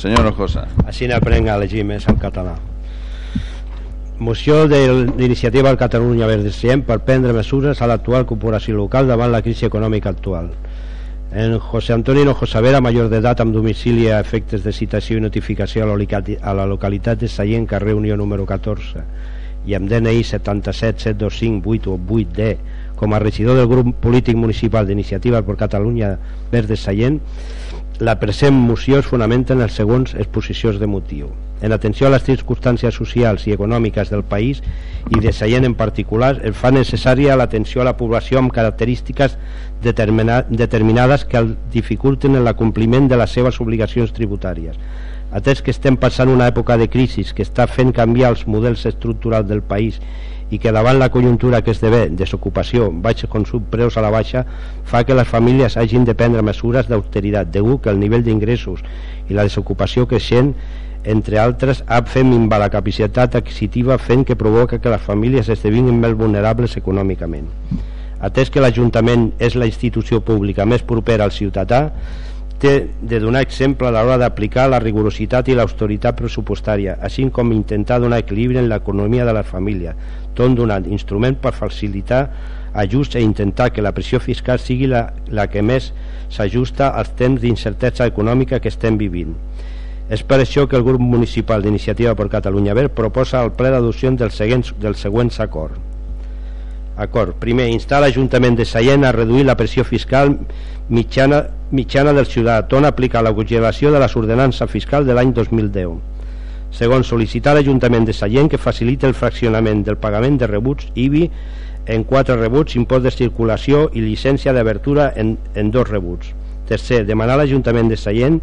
Senyor Ojosa. Així n'aprenc a llegir més el català. Moció de l'iniciativa al Catalunya Verdes Siem per prendre mesures a l'actual corporació local davant la crisi econòmica actual. En José Antonio Hinojo Vera, mayor de edat amb domicili a efectes de citació i notificació a la, localitat de Sallent, carrer Unió número 14 i amb DNI 77 725 8 d com a regidor del grup polític municipal d'Iniciativa per Catalunya Verdes Sallent la present moció es fonamenta en els segons exposicions de motiu en atenció a les circumstàncies socials i econòmiques del país i de Sallent en particular, es fa necessària l'atenció a la població amb característiques determina determinades que el dificulten en l'acompliment de les seves obligacions tributàries. Atès que estem passant una època de crisi que està fent canviar els models estructurals del país i que davant la conjuntura que esdevé desocupació, baix consum, preus a la baixa, fa que les famílies hagin de prendre mesures d'austeritat, degut que el nivell d'ingressos i la desocupació creixent entre altres, ha fet minvar la capacitat adquisitiva fent que provoca que les famílies esdevinguin més vulnerables econòmicament. Atès que l'Ajuntament és la institució pública més propera al ciutadà, té de donar exemple a l'hora d'aplicar la rigorositat i l'austeritat pressupostària, així com intentar donar equilibri en l'economia de les famílies, tot donant instrument per facilitar ajusts e intentar que la pressió fiscal sigui la, la que més s'ajusta als temps d'incertesa econòmica que estem vivint és per això que el grup municipal d'Iniciativa per Catalunya Verd proposa el ple d'adopció dels, següents, dels següents acord. Acord. Primer, instar l'Ajuntament de Sallent a reduir la pressió fiscal mitjana, mitjana del ciutadà, ton aplicar la congelació de les ordenances fiscal de l'any 2010. Segon, sol·licitar l'Ajuntament de Sallent que faciliti el fraccionament del pagament de rebuts IBI en quatre rebuts, impost de circulació i llicència d'abertura en, en dos rebuts. Tercer, demanar a l'Ajuntament de Sallent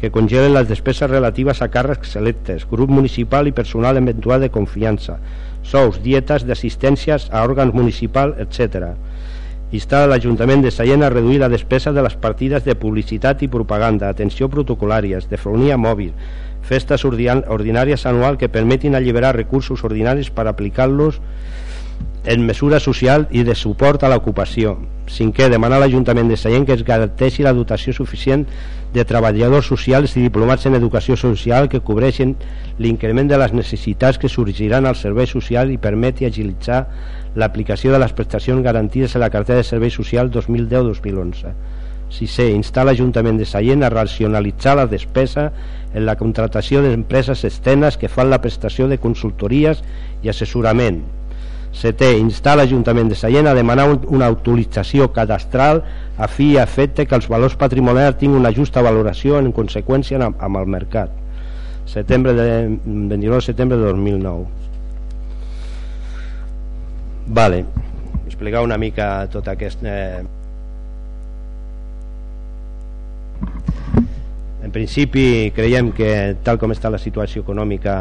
que congelen les despeses relatives a càrrecs electes, grup municipal i personal eventual de confiança, sous, dietes d'assistències a òrgans municipal, etc. Instar l'Ajuntament de Sallent a reduir la despesa de les partides de publicitat i propaganda, atenció protocolàries, de fronia mòbil, festes ordinàries anual que permetin alliberar recursos ordinaris per aplicar-los en mesura social i de suport a l'ocupació. Cinquè, demanar a l'Ajuntament de Sallent que es garanteixi la dotació suficient de treballadors socials i diplomats en educació social que cobreixen l'increment de les necessitats que sorgiran al servei social i permeti agilitzar l'aplicació de les prestacions garantides a la cartera de servei social 2010-2011 Sisè, instar l'Ajuntament de Sallent a racionalitzar la despesa en la contratació d'empreses externes que fan la prestació de consultories i assessorament Setè, instar l'Ajuntament de Sallent a demanar una autorització cadastral a fi i efecte que els valors patrimonials tinguin una justa valoració en conseqüència amb, amb el mercat. Setembre de, 29 de setembre de 2009. Vale, explicar una mica tot aquest... Eh... En principi creiem que tal com està la situació econòmica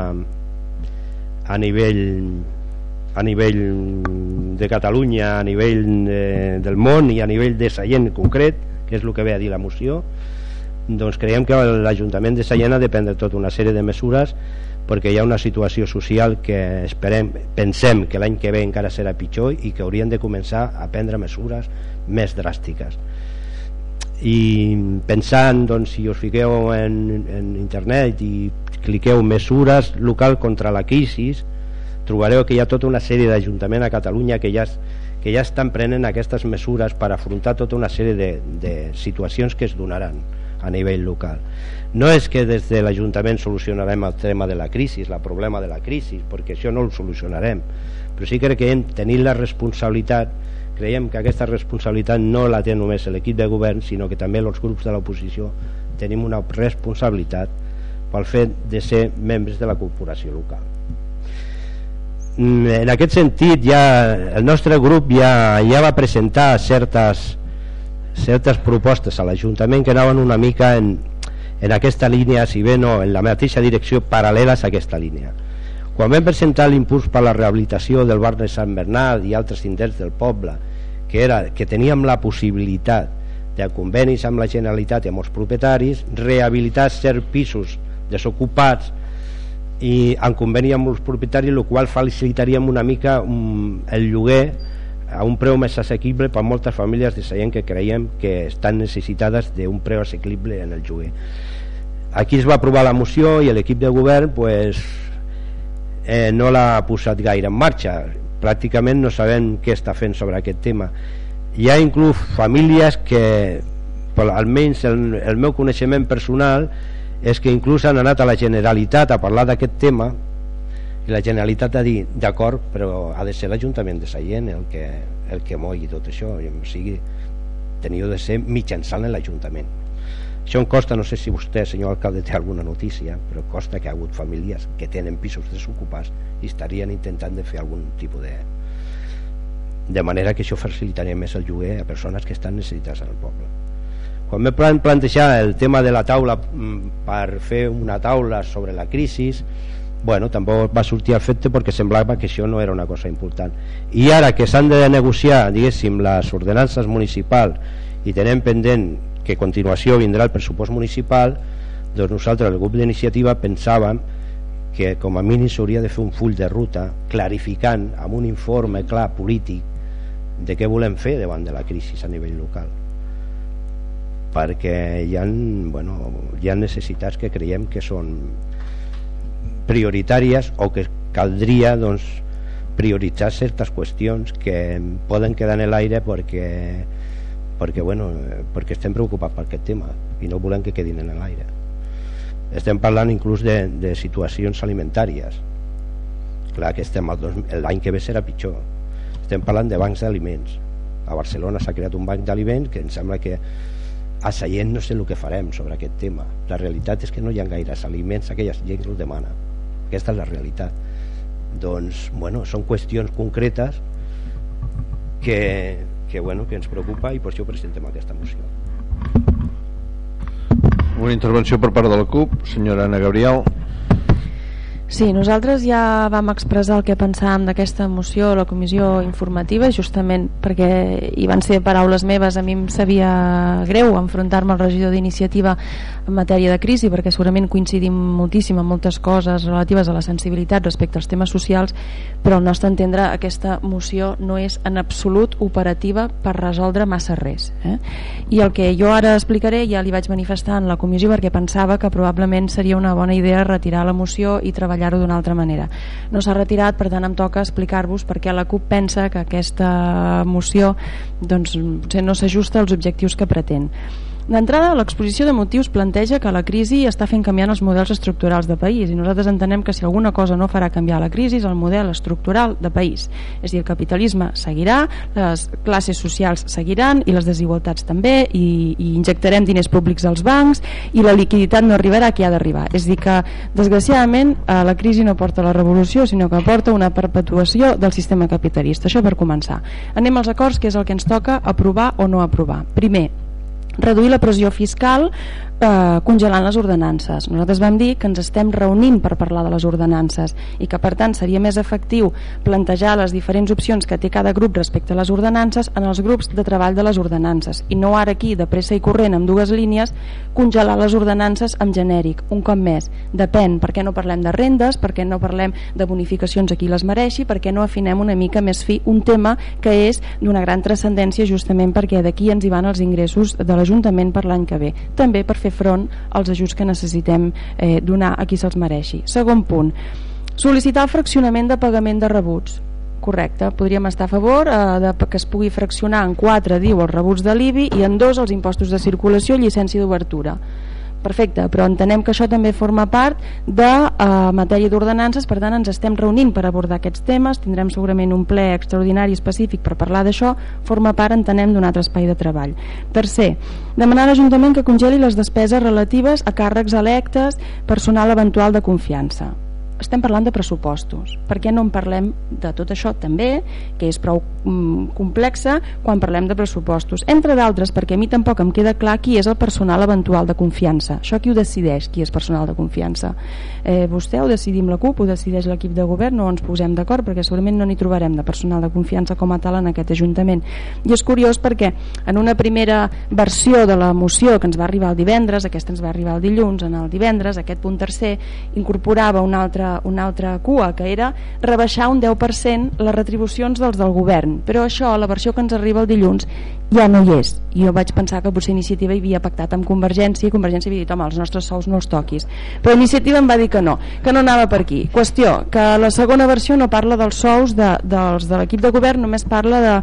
a nivell a nivell de Catalunya, a nivell de, del món i a nivell de Sallent en concret, que és el que ve a dir la moció, doncs creiem que l'Ajuntament de Sallent ha de prendre tota una sèrie de mesures perquè hi ha una situació social que esperem, pensem que l'any que ve encara serà pitjor i que haurien de començar a prendre mesures més dràstiques i pensant doncs, si us fiqueu en, en internet i cliqueu mesures local contra la crisi trobareu que hi ha tota una sèrie d'ajuntaments a Catalunya que ja, que ja estan prenent aquestes mesures per afrontar tota una sèrie de, de situacions que es donaran a nivell local. No és que des de l'Ajuntament solucionarem el tema de la crisi, el problema de la crisi, perquè això no el solucionarem, però sí que creiem tenir la responsabilitat, creiem que aquesta responsabilitat no la té només l'equip de govern, sinó que també els grups de l'oposició tenim una responsabilitat pel fet de ser membres de la corporació local. Mm, en aquest sentit ja el nostre grup ja, ja va presentar certes, certes propostes a l'Ajuntament que anaven una mica en, en aquesta línia, si bé no en la mateixa direcció paral·leles a aquesta línia. Quan vam presentar l'impuls per la rehabilitació del bar de Sant Bernat i altres indrets del poble, que, era, que teníem la possibilitat de convenis amb la Generalitat i amb els propietaris, rehabilitar certs pisos desocupats i en conveni amb els propietaris el qual facilitaríem una mica um, el lloguer a un preu més assequible per moltes famílies de Sallent que creiem que estan necessitades d'un preu assequible en el lloguer. Aquí es va aprovar la moció i l'equip de govern pues, eh, no l'ha posat gaire en marxa pràcticament no sabem què està fent sobre aquest tema. Hi ha inclús famílies que almenys el, el meu coneixement personal és que inclús han anat a la Generalitat a parlar d'aquest tema i la Generalitat ha dit d'acord però ha de ser l'Ajuntament de Sallent el que, el que mogui tot això o sigui, teniu de ser mitjançant l'Ajuntament això em costa, no sé si vostè senyor alcalde té alguna notícia però costa que ha hagut famílies que tenen pisos desocupats i estarien intentant de fer algun tipus de de manera que això facilitaria més el lloguer a persones que estan necessitats al poble. Quan me plan plantejar el tema de la taula mm, per fer una taula sobre la crisi bueno, tampoc va sortir al fet perquè semblava que això no era una cosa important. I ara que s'han de negociar diguéssim les ordenances municipals i tenem pendent que a continuació vindrà el pressupost municipal doncs nosaltres el grup d'iniciativa pensàvem que com a mínim s'hauria de fer un full de ruta clarificant amb un informe clar polític de què volem fer davant de la crisi a nivell local. Perquè hi ha, bueno, hi ha necessitats que creiem que són prioritàries o que caldria doncs, prioritzar certes qüestions que poden quedar en l'aire perquè, perquè, bueno, perquè estem preocupats per aquest tema i no volem que quedin en l'aire. Estem parlant inclús de, de situacions alimentàries. Clar que estem l'any que ve serà pitjor. Estem parlant de bancs d'aliments. A Barcelona s'ha creat un banc d'aliments que em sembla que a Sallent no sé el que farem sobre aquest tema. La realitat és que no hi ha gaires aliments aquella gent que els demana aquesta és la realitat. Doncs, bueno, són qüestions concretes que, que, bueno, que ens preocupa i per això presentem aquesta moció. Una intervenció per part de la CUP senyora Anna Gabriel Sí, nosaltres ja vam expressar el que pensàvem d'aquesta moció a la comissió informativa justament perquè hi van ser paraules meves a mi em sabia greu enfrontar-me al regidor d'iniciativa en matèria de crisi perquè segurament coincidim moltíssim en moltes coses relatives a la sensibilitat respecte als temes socials però al nostre entendre aquesta moció no és en absolut operativa per resoldre massa res eh? i el que jo ara explicaré ja li vaig manifestar en la comissió perquè pensava que probablement seria una bona idea retirar la moció i treballar treballar-ho d'una altra manera. No s'ha retirat, per tant em toca explicar-vos perquè la CUP pensa que aquesta moció doncs, potser no s'ajusta als objectius que pretén. D'entrada, l'exposició de motius planteja que la crisi està fent canviar els models estructurals de país i nosaltres entenem que si alguna cosa no farà canviar la crisi és el model estructural de país. És a dir, el capitalisme seguirà, les classes socials seguiran i les desigualtats també i, i injectarem diners públics als bancs i la liquiditat no arribarà a qui ha d'arribar. És a dir que, desgraciadament, eh, la crisi no porta la revolució, sinó que porta una perpetuació del sistema capitalista. Això per començar. Anem als acords, que és el que ens toca aprovar o no aprovar. Primer, reduir la pressió fiscal eh, congelant les ordenances. Nosaltres vam dir que ens estem reunint per parlar de les ordenances i que per tant seria més efectiu plantejar les diferents opcions que té cada grup respecte a les ordenances en els grups de treball de les ordenances i no ara aquí de pressa i corrent amb dues línies congelar les ordenances amb genèric. Un cop més, depèn per què no parlem de rendes, per què no parlem de bonificacions a qui les mereixi, per què no afinem una mica més fi un tema que és d'una gran transcendència justament perquè d'aquí ens hi van els ingressos de l'Ajuntament per l'any que ve. També per fer fer front als ajuts que necessitem eh, donar a qui se'ls mereixi. Segon punt, sol·licitar el fraccionament de pagament de rebuts correcte, podríem estar a favor eh, de que es pugui fraccionar en 4 diu els rebuts de l'IBI i en 2 els impostos de circulació i llicència d'obertura perfecte, però entenem que això també forma part de uh, matèria d'ordenances, per tant ens estem reunint per abordar aquests temes, tindrem segurament un ple extraordinari específic per parlar d'això, forma part, entenem, d'un altre espai de treball. Tercer, demanar a l'Ajuntament que congeli les despeses relatives a càrrecs electes, personal eventual de confiança estem parlant de pressupostos. Per què no en parlem de tot això també, que és prou mm, complexa, quan parlem de pressupostos? Entre d'altres, perquè a mi tampoc em queda clar qui és el personal eventual de confiança. Això qui ho decideix, qui és personal de confiança? Eh, vostè ho decidim la CUP, ho decideix l'equip de govern, no ens posem d'acord perquè segurament no n'hi trobarem de personal de confiança com a tal en aquest Ajuntament. I és curiós perquè en una primera versió de la moció que ens va arribar el divendres, aquesta ens va arribar el dilluns, en el divendres, aquest punt tercer, incorporava un altre una altra cua, que era rebaixar un 10% les retribucions dels del govern. Però això, la versió que ens arriba el dilluns, ja no hi és. Jo vaig pensar que potser Iniciativa havia pactat amb Convergència i Convergència havia dit, home, els nostres sous no els toquis. Però Iniciativa em va dir que no, que no anava per aquí. Qüestió, que la segona versió no parla dels sous de, dels de l'equip de govern, només parla de,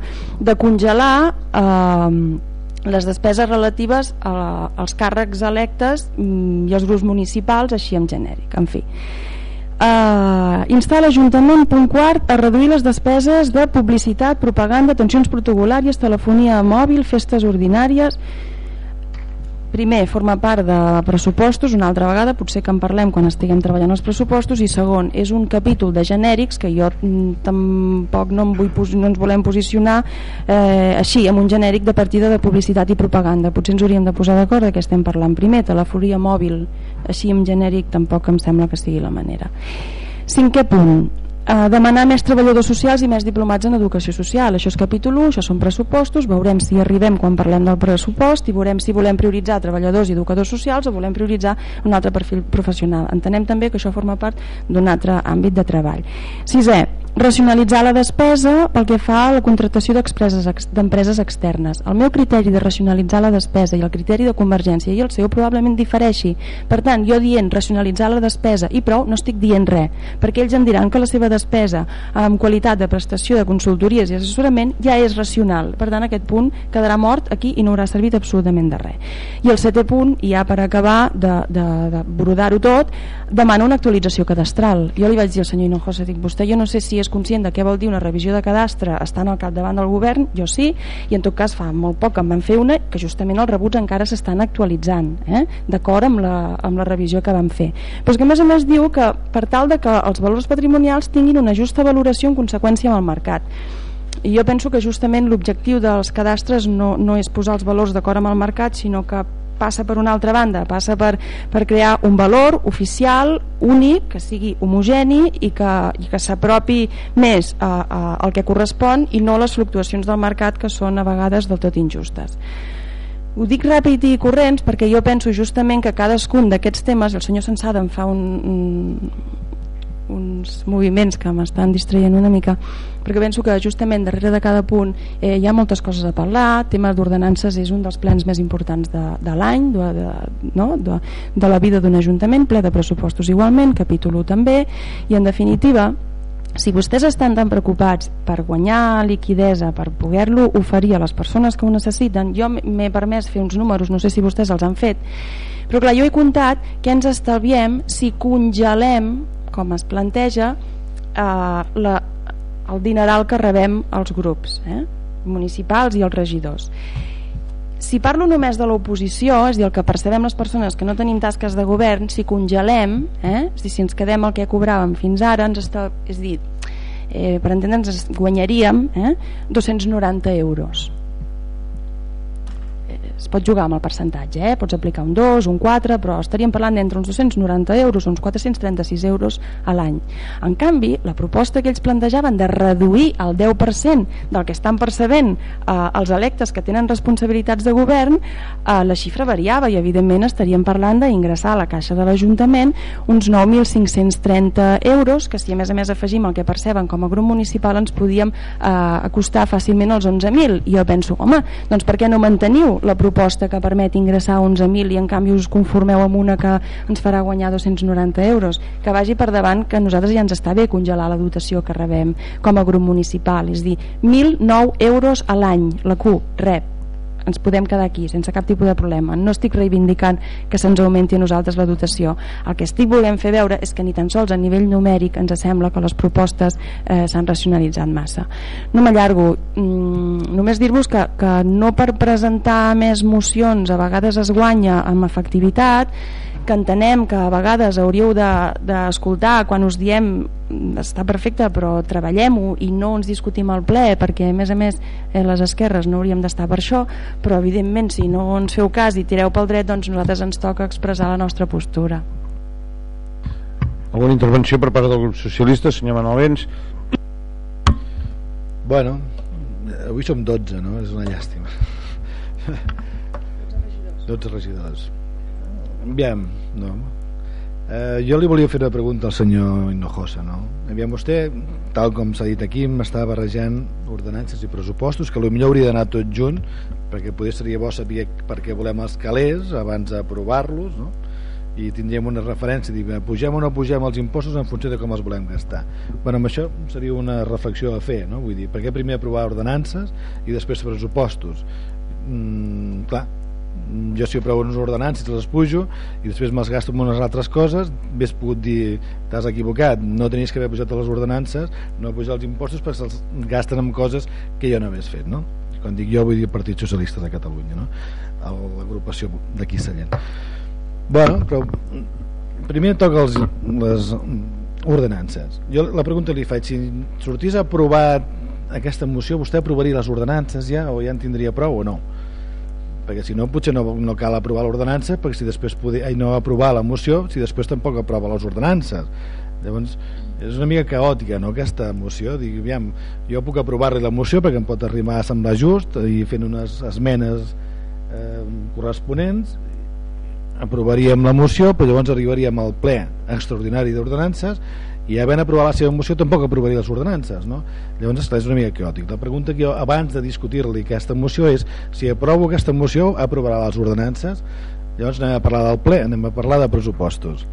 de congelar eh, les despeses relatives a, als càrrecs electes mm, i als grups municipals, així en genèric, en fi. Uh, insta l'Ajuntament, punt quart, a reduir les despeses de publicitat, propaganda, atencions protocolàries, telefonia mòbil, festes ordinàries, primer, forma part de pressupostos, una altra vegada, potser que en parlem quan estiguem treballant els pressupostos, i segon, és un capítol de genèrics que jo mm, tampoc no, em vull, no ens volem posicionar eh, així, amb un genèric de partida de publicitat i propaganda. Potser ens hauríem de posar d'acord què estem parlant primer, telefonia mòbil, així en genèric tampoc em sembla que sigui la manera. Cinquè punt, eh, demanar més treballadors socials i més diplomats en educació social. Això és capítol 1, això són pressupostos, veurem si arribem quan parlem del pressupost i veurem si volem prioritzar treballadors i educadors socials o volem prioritzar un altre perfil professional. Entenem també que això forma part d'un altre àmbit de treball. Sisè, racionalitzar la despesa pel que fa a la contratació d'empreses externes. El meu criteri de racionalitzar la despesa i el criteri de convergència i el seu probablement difereixi. Per tant, jo dient racionalitzar la despesa i prou, no estic dient res, perquè ells em diran que la seva despesa amb qualitat de prestació de consultories i assessorament ja és racional. Per tant, aquest punt quedarà mort aquí i no haurà servit absolutament de res. I el setè punt, ja per acabar de, de, de brodar-ho tot, demana una actualització cadastral. Jo li vaig dir al senyor Hinojosa, dic, vostè jo no sé si és conscient de què vol dir una revisió de cadastre estant al capdavant del govern, jo sí, i en tot cas fa molt poc em van fer una que justament els rebuts encara s'estan actualitzant, eh? d'acord amb, la, amb la revisió que van fer. Però és que a més a més diu que per tal de que els valors patrimonials tinguin una justa valoració en conseqüència amb el mercat. I jo penso que justament l'objectiu dels cadastres no, no és posar els valors d'acord amb el mercat, sinó que passa per una altra banda, passa per, per crear un valor oficial, únic, que sigui homogeni i que, que s'apropi més a, a, al que correspon i no les fluctuacions del mercat que són a vegades del tot injustes. Ho dic ràpid i corrents perquè jo penso justament que cadascun d'aquests temes, el senyor Sensada em fa un, un, uns moviments que m'estan distraient una mica perquè penso que justament darrere de cada punt eh, hi ha moltes coses a parlar tema d'ordenances és un dels plans més importants de, de l'any de, de, no? de, de la vida d'un ajuntament ple de pressupostos igualment, capítol 1 també i en definitiva si vostès estan tan preocupats per guanyar liquidesa, per poder-lo oferir a les persones que ho necessiten, jo m'he permès fer uns números, no sé si vostès els han fet, però clar, jo he comptat que ens estalviem si congelem com es planteja eh, la, el dineral que rebem els grups eh, municipals i els regidors. Si parlo només de l'oposició és dir, el que percebem les persones que no tenim tasques de govern si congelem eh, és dir, si ens quedem el que cobràvem fins ara ens està, és dir, eh, per entendre'ns guanyaríem eh, 290 euros es pot jugar amb el percentatge, eh? pots aplicar un 2, un 4, però estaríem parlant d'entre uns 290 euros, uns 436 euros a l'any. En canvi, la proposta que ells plantejaven de reduir el 10% del que estan percebent eh, els electes que tenen responsabilitats de govern, eh, la xifra variava i evidentment estaríem parlant d'ingressar a la caixa de l'Ajuntament uns 9.530 euros, que si a més a més afegim el que perceben com a grup municipal ens podíem eh, acostar fàcilment als 11.000. I jo penso, home, doncs per què no manteniu la proposta proposta que permet ingressar 11.000 i en canvi us conformeu amb una que ens farà guanyar 290 euros. Que vagi per davant que nosaltres ja ens està bé congelar la dotació que rebem com a grup municipal és dir, 1.009 euros a l'any la CUP rep ens podem quedar aquí sense cap tipus de problema. No estic reivindicant que se'ns augmenti a nosaltres la dotació. El que estic volent fer veure és que ni tan sols a nivell numèric ens sembla que les propostes eh, s'han racionalitzat massa. No m'allargo. Mm, només dir-vos que, que no per presentar més mocions a vegades es guanya amb efectivitat que entenem que a vegades hauríeu d'escoltar de, quan us diem està perfecte però treballem-ho i no ens discutim al ple perquè a més a més eh, les esquerres no hauríem d'estar per això però evidentment si no ens feu cas i tireu pel dret doncs nosaltres ens toca expressar la nostra postura. Alguna intervenció per part del grup socialista senyor Manuel Vents Bueno avui som 12 no? és una llàstima. 12 regidors. 12 regidors Aviam, no. Eh, jo li volia fer una pregunta al senyor Hinojosa, no? Aviam, vostè, tal com s'ha dit aquí, m'està barrejant ordenances i pressupostos, que potser hauria d'anar tot junt, perquè potser seria bo saber per què volem els calés abans d'aprovar-los, no? i tindríem una referència, dir, pugem o no pugem els impostos en funció de com els volem gastar. Bueno, amb això seria una reflexió a fer, no? Vull dir, per què primer aprovar ordenances i després pressupostos? Mm, clar, jo si aprovo unes ordenances les pujo i després me'ls gasto en unes altres coses hauria pogut dir, t'has equivocat no tenies que haver pujat les ordenances no pujar els impostos perquè se'ls gasten en coses que jo no hagués fet no? quan dic jo vull dir Partit Socialista de Catalunya no? l'agrupació d'aquí Sallent bueno, però primer toca els, les ordenances jo la pregunta li faig si sortís aprovat aquesta moció vostè aprovaria les ordenances ja o ja en tindria prou o no perquè si no potser no, no cal aprovar l'ordenança perquè si després poder, ai, no aprovar la moció si després tampoc aprova les ordenances. Llavors és una mica caòtica no, aquesta moció? Dic, aviam, jo puc aprovar-li la moció perquè em pot arribar a semblar just i fent unes esmenes eh, corresponents aprovaríem la moció però llavors arribaríem al ple extraordinari d'ordenances i havent aprovat la seva moció tampoc aprovaria les ordenances no? llavors és una mica caòtic. La pregunta que jo abans de discutir-li aquesta moció és si aprovo aquesta moció aprovarà les ordenances? Llavors anem a parlar del ple anem a parlar de pressupostos.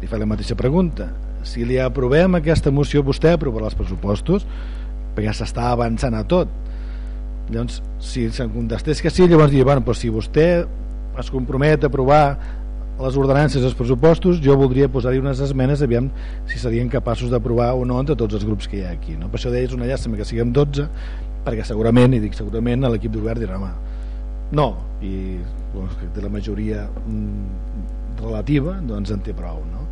Li fa la mateixa pregunta. Si li aprovem aquesta moció vostè aprovarà els pressupostos? Perquè s'està avançant a tot. Llavors si se'n contestés que sí llavors diria, bueno, però si vostè es compromet a aprovar les ordenances dels pressupostos jo voldria posar-hi unes esmenes aviam si serien capaços d'aprovar o no entre tots els grups que hi ha aquí no? per això deia és una llàstima que siguem 12 perquè segurament, i dic segurament l'equip de govern dirà home, no i doncs, que té la majoria mm, relativa doncs en té prou no?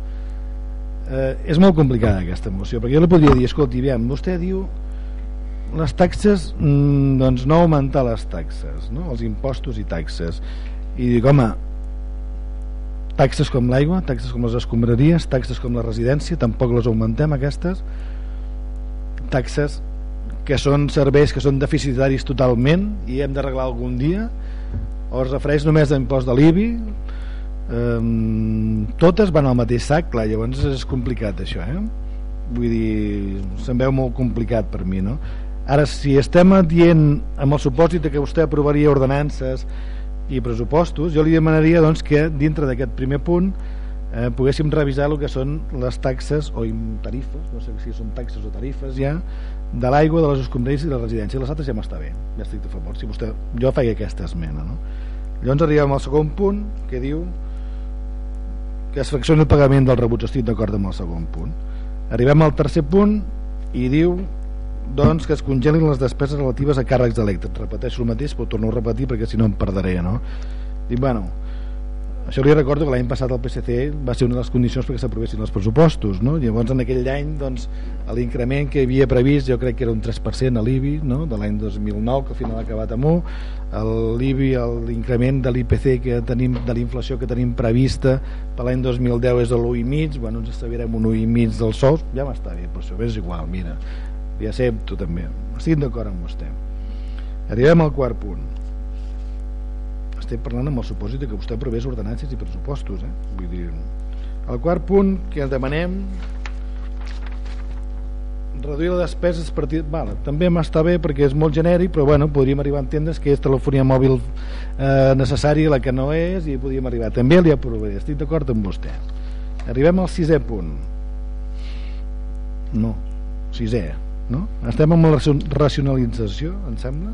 eh, és molt complicada aquesta moció perquè jo li podria dir, escolti, aviam, vostè diu les taxes mm, doncs no augmentar les taxes no? els impostos i taxes i dic, home taxes com l'aigua, taxes com les escombraries, taxes com la residència, tampoc les augmentem aquestes, taxes que són serveis que són deficitaris totalment i hem d'arreglar algun dia, o es refereix només a l'impost de l'IBI, um, totes van al mateix sac, clar, llavors és complicat això, eh? Vull dir, se'm veu molt complicat per mi, no? Ara, si estem dient amb el supòsit que vostè aprovaria ordenances i pressupostos, jo li demanaria doncs, que dintre d'aquest primer punt eh, poguéssim revisar el que són les taxes o tarifes, no sé si són taxes o tarifes ja, de l'aigua, de les escombraries i de la residència. Les altres ja m'està bé, ja estic de favor. Si vostè, jo faig aquesta esmena. No? Llavors arribem al segon punt que diu que es fracciona el pagament del rebuig. Estic d'acord amb el segon punt. Arribem al tercer punt i diu doncs que es congelin les despeses relatives a càrrecs elèctrics repeteixo el mateix però torno a repetir perquè si no em perdré no? dic bueno això li recordo que l'any passat el PSC va ser una de les condicions perquè s'aprovessin els pressupostos no? llavors en aquell any doncs, l'increment que havia previst jo crec que era un 3% a l'IBI no? de l'any 2009 que al final ha acabat amb 1 l'IBI, l'increment de l'IPC que tenim, de l'inflació que tenim prevista per l'any 2010 és de l'1,5 bueno, ens estabirem un 1,5 dels sous ja m'està bé, però això és igual mira li accepto també. Estic d'acord amb vostè. Arribem al quart punt. Estem parlant amb el supòsit que vostè aprovés ordenances i pressupostos eh? vull dir, el quart punt que demanem reduir la despesa partit... vale, també m'està bé perquè és molt genèric però bueno, podríem arribar a entendre que és telefonia mòbil eh, necessària la que no és i podríem arribar, també li aprovaré. Estic d'acord amb vostè. Arribem al sisè punt. No, sisè no? estem amb la racionalització em sembla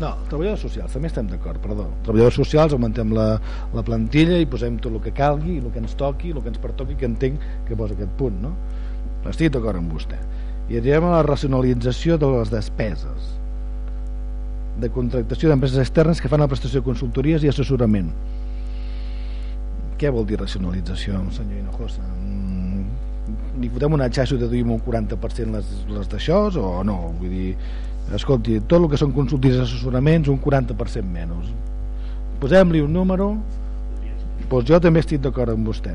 no, treballadors socials, també estem d'acord perdó, treballadors socials, augmentem la, la plantilla i posem tot el que calgui el que ens toqui, el que ens pertoqui que entenc que posa aquest punt no? estic d'acord amb vostè i arribem a la racionalització de les despeses de contractació d'empreses externes que fan la prestació de consultories i assessorament què vol dir racionalització senyor Hinojosa? Li fotem un atxasso i deduïm un 40% les, les d'això o no? Vull dir, escolti, tot el que són consultis i assessoraments, un 40% menys. Posem-li un número, doncs jo també estic d'acord amb vostè.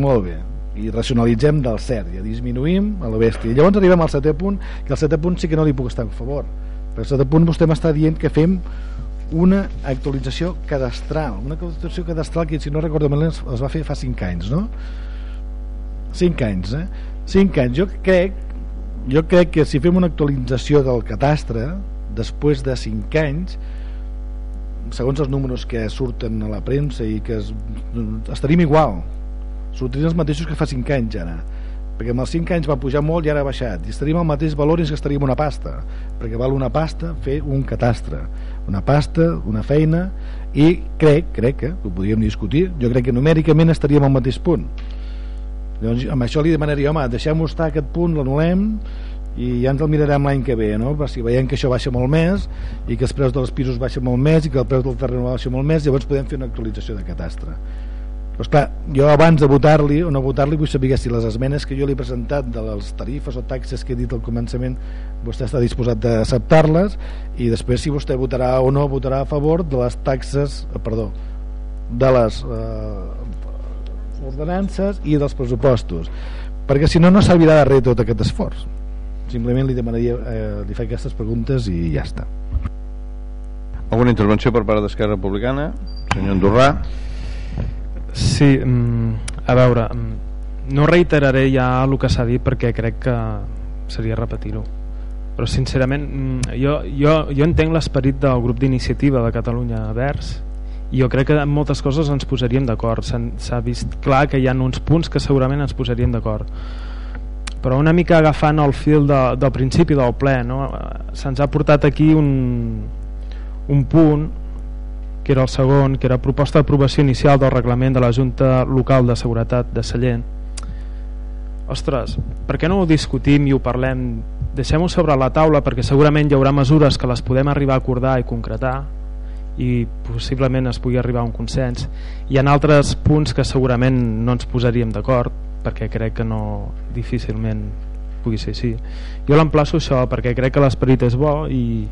Molt bé, i racionalitzem del cert, ja disminuïm a la bèstia. Llavors arribem al setè punt, que al setè punt sí que no li puc estar a favor. Per al setè punt vostè m'està dient que fem una actualització cadastral una actualització cadastral que si no recordo malament es va fer fa 5 anys no? 5 anys eh? 5 anys, jo crec jo crec que si fem una actualització del catastre després de 5 anys segons els números que surten a la premsa i que es, estaríem igual. Sortirien els mateixos que fa 5 anys ara. Perquè amb els 5 anys va pujar molt i ara ha baixat. I estaríem al mateix valor i que estaríem una pasta. Perquè val una pasta fer un catastre. Una pasta, una feina i crec, crec que ho podríem discutir jo crec que numèricament estaríem al mateix punt llavors amb això li demanaria home, deixem-ho estar aquest punt, l'anulem i ja ens el mirarem l'any que ve no? si veiem que això baixa molt més i que els preus dels pisos baixen molt més i que el preu del terreno baixa molt més llavors podem fer una actualització de catastre però esclar, jo abans de votar-li o no votar-li vull saber si les esmenes que jo li he presentat de les tarifes o taxes que he dit al començament vostè està disposat d'acceptar-les i després si vostè votarà o no votarà a favor de les taxes eh, perdó, de les eh, ordenances i dels pressupostos perquè si no no servirà de res tot aquest esforç. Simplement li demanaria eh, li faig aquestes preguntes i ja està. Alguna intervenció per part d'Esquerra Republicana? Senyor Andorrà. Sí, mm, a veure, mm, no reiteraré ja el que s'ha dit perquè crec que seria repetir-ho. Però sincerament, mm, jo, jo, jo entenc l'esperit del grup d'iniciativa de Catalunya Verds jo crec que en moltes coses ens posaríem d'acord. S'ha vist clar que hi ha uns punts que segurament ens posaríem d'acord. Però una mica agafant el fil de, del principi del ple, no? se'ns ha portat aquí un, un punt que era el segon, que era proposta d'aprovació inicial del reglament de la Junta Local de Seguretat de Sallent. Ostres, per què no ho discutim i ho parlem? Deixem-ho sobre la taula perquè segurament hi haurà mesures que les podem arribar a acordar i concretar i possiblement es pugui arribar a un consens. Hi ha altres punts que segurament no ens posaríem d'acord perquè crec que no difícilment pugui ser així. Jo l'emplaço això perquè crec que l'esperit és bo i,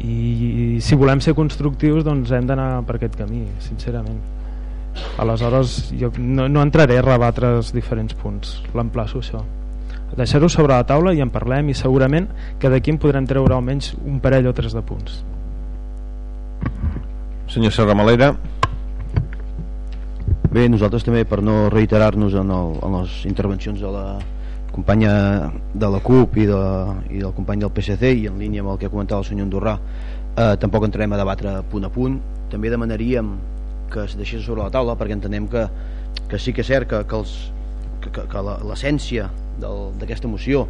i si volem ser constructius doncs hem d'anar per aquest camí sincerament aleshores jo no, no entraré a rebatre els diferents punts l'emplaço això deixar-ho sobre la taula i en parlem i segurament que d'aquí en podrem treure almenys un parell o tres de punts senyor Serra Malera. Bé, nosaltres també per no reiterar-nos en, en les intervencions de la companya de la CUP i, de, i del company del PSC i en línia amb el que comentava el senyor Andorrà eh, tampoc entrarem a debatre punt a punt. També demanaríem que es deixés sobre la taula perquè entenem que, que sí que és cert que, que, els, que, que, que l'essència d'aquesta moció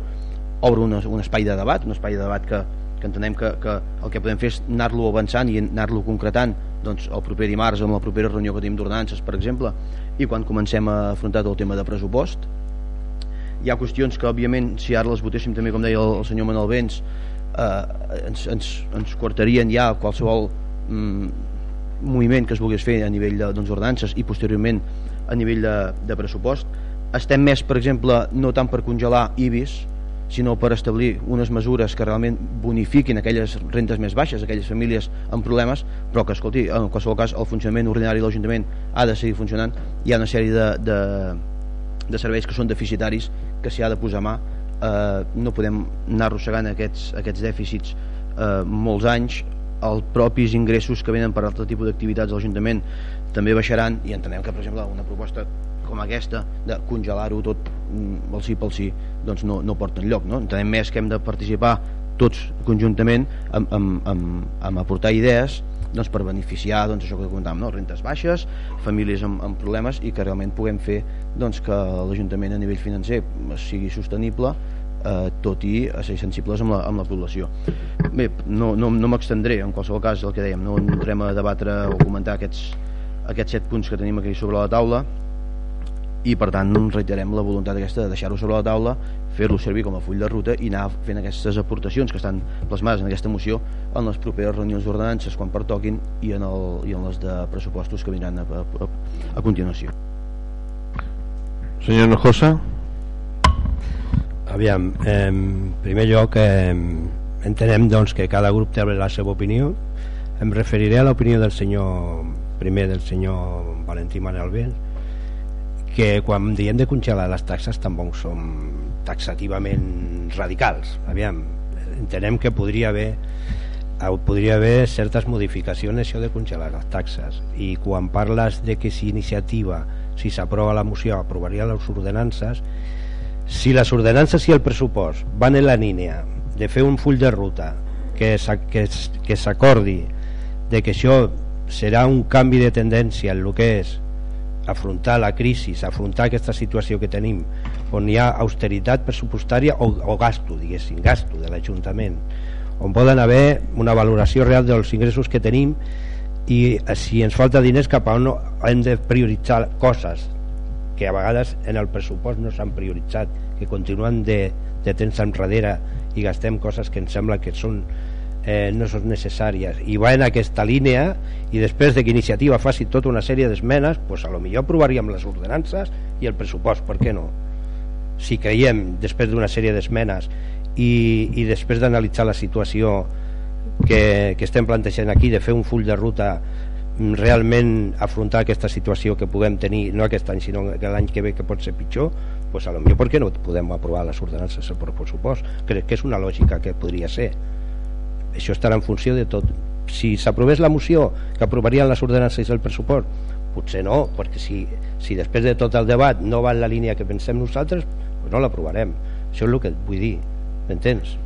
obre un, un espai de debat un espai de debat que, que entenem que, que el que podem fer és anar-lo avançant i anar-lo concretant doncs, el proper dimarts amb la propera reunió que tenim d'ordenances per exemple i quan comencem a afrontar el tema de pressupost. Hi ha qüestions que òbviament si ara les votéssim també com deia el, el senyor Manuel Vents eh, ens, ens, ens quartarien ja qualsevol mm, moviment que es volgués fer a nivell d'ordenances doncs, i posteriorment a nivell de, de pressupost. Estem més per exemple no tant per congelar IBIS sinó per establir unes mesures que realment bonifiquin aquelles rentes més baixes, aquelles famílies amb problemes, però que, escolti, en qualsevol cas, el funcionament ordinari de l'Ajuntament ha de seguir funcionant. Hi ha una sèrie de, de, de serveis que són deficitaris que s'hi ha de posar mà eh, no podem anar arrossegant aquests, aquests dèficits eh, molts anys els propis ingressos que venen per altre tipus d'activitats de l'Ajuntament també baixaran i entenem que per exemple una proposta com aquesta de congelar-ho tot mm, el sí pel sí doncs no, no porta enlloc no? entenem més que hem de participar tots conjuntament amb, amb, amb, amb aportar idees doncs, per beneficiar doncs, això que comentàvem, no? rentes baixes, famílies amb, amb problemes i que realment puguem fer doncs, que l'Ajuntament a nivell financer sigui sostenible eh, tot i ser sensibles amb la, amb la població. Bé, no, no, no m'extendré, en qualsevol cas el que dèiem, no entrem a debatre o comentar aquests, aquests set punts que tenim aquí sobre la taula i per tant reiterem la voluntat aquesta de deixar-ho sobre la taula fer-lo servir com a full de ruta i anar fent aquestes aportacions que estan plasmades en aquesta moció en les properes reunions d'ordenances quan pertoquin i en, el, i en les de pressupostos que vindran a, a, a continuació. Senyor Nojosa Aviam, en primer lloc eh, entenem doncs, que cada grup té la seva opinió. Em referiré a l'opinió del senyor primer del senyor Valentí Manel Vent que quan diem de congelar les taxes tampoc som taxativament radicals. Aviam, entenem que podria haver podria haver certes modificacions això de congelar les taxes. I quan parles de que si iniciativa si s'aprova la moció aprovaria les ordenances si les ordenances i el pressupost van en la línia de fer un full de ruta que s'acordi de que això serà un canvi de tendència en el que és afrontar la crisi, afrontar aquesta situació que tenim on hi ha austeritat pressupostària o, o gasto, diguéssim, gasto de l'Ajuntament on poden haver una valoració real dels ingressos que tenim i eh, si ens falta diners cap a on hem de prioritzar coses que a vegades en el pressupost no s'han prioritzat que continuen de, de temps enrere i gastem coses que ens sembla que són eh, no són necessàries. I va en aquesta línia i després de que iniciativa faci tota una sèrie d'esmenes pues a lo millor aprovaríem les ordenances i el pressupost, per què no? si creiem després d'una sèrie d'esmenes i, i després d'analitzar la situació que, que estem plantejant aquí de fer un full de ruta mm, realment afrontar aquesta situació que puguem tenir no aquest any sinó l'any que ve que pot ser pitjor pues a lo millor per què no podem aprovar les ordenances per pressupost? Crec que és una lògica que podria ser això estarà en funció de tot si s'aprovés la moció que aprovarien les ordenances del pressupost potser no, perquè si, si després de tot el debat no va en la línia que pensem nosaltres pues no l'aprovarem això és el que vull dir m'entens?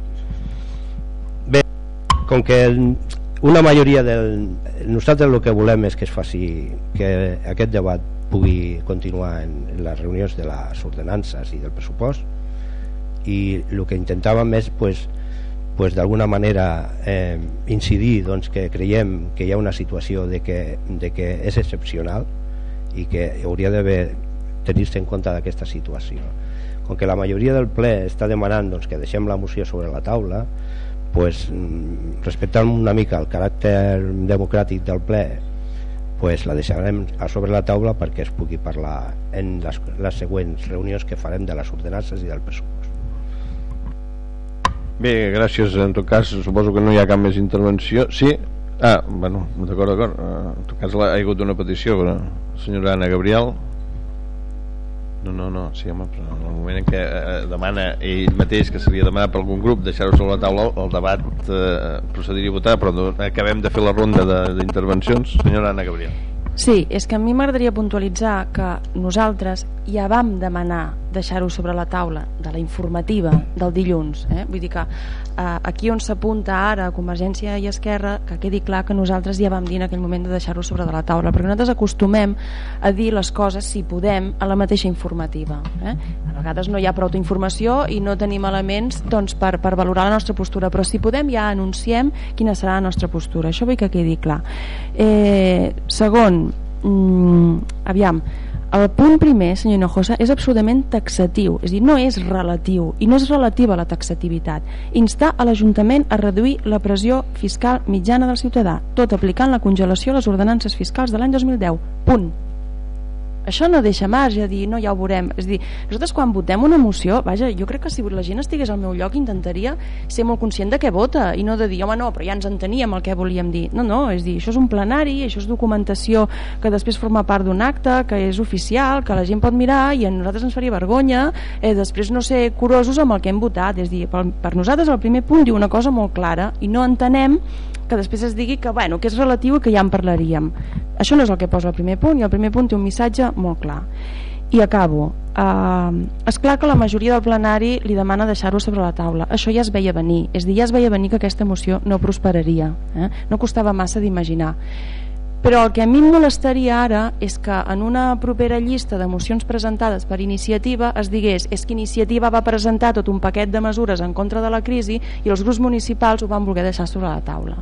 bé, com que una majoria del... nosaltres el que volem és que es faci que aquest debat pugui continuar en, en les reunions de les ordenances i del pressupost i el que intentàvem és pues, pues, d'alguna manera eh, incidir doncs, que creiem que hi ha una situació de que, de que és excepcional i que hauria d'haver tenir-se en compte d'aquesta situació. Com que la majoria del ple està demanant doncs, que deixem la moció sobre la taula pues, mm, respectant una mica el caràcter democràtic del ple pues, la deixarem a sobre la taula perquè es pugui parlar en les, les següents reunions que farem de les ordenances i del pressupost Bé, gràcies en tot cas suposo que no hi ha cap més intervenció sí? Ah, bueno, d'acord, d'acord en tot cas ha hagut una petició senyora Anna Gabriel no, no, no, sí, home, però en el moment en què eh, eh, demana ell mateix que s'havia demanat per algun grup deixar-ho sobre la taula, el debat eh, procediria a votar, però acabem de fer la ronda d'intervencions. Senyora Anna Gabriel. Sí, és que a mi m'agradaria puntualitzar que nosaltres ja vam demanar deixar-ho sobre la taula de la informativa del dilluns eh? vull dir que eh, aquí on s'apunta ara Convergència i Esquerra que quedi clar que nosaltres ja vam dir en aquell moment de deixar-ho sobre de la taula perquè nosaltres acostumem a dir les coses si podem a la mateixa informativa eh? a vegades no hi ha prou informació i no tenim elements doncs, per, per valorar la nostra postura però si podem ja anunciem quina serà la nostra postura això vull que quedi clar eh, segon mm, aviam el punt primer, senyor Hinojosa, és absolutament taxatiu, és a dir, no és relatiu i no és relativa a la taxativitat. Instar a l'Ajuntament a reduir la pressió fiscal mitjana del ciutadà, tot aplicant la congelació a les ordenances fiscals de l'any 2010. Punt això no deixa marge dir no ja ho veurem és dir, nosaltres quan votem una moció vaja, jo crec que si la gent estigués al meu lloc intentaria ser molt conscient de què vota i no de dir, home no, però ja ens enteníem el que volíem dir no, no, és dir, això és un plenari això és documentació que després forma part d'un acte que és oficial, que la gent pot mirar i a nosaltres ens faria vergonya eh, després no ser curosos amb el que hem votat. És dir, per, per nosaltres el primer punt diu una cosa molt clara i no entenem que després es digui que, bueno, que és relatiu i que ja en parlaríem. Això no és el que posa el primer punt i el primer punt té un missatge molt clar. I acabo. Uh, és clar que la majoria del plenari li demana deixar-ho sobre la taula. Això ja es veia venir. És dir, ja es veia venir que aquesta moció no prosperaria. Eh? No costava massa d'imaginar. Però el que a mi em molestaria ara és que en una propera llista de mocions presentades per iniciativa es digués és que iniciativa va presentar tot un paquet de mesures en contra de la crisi i els grups municipals ho van voler deixar sobre la taula.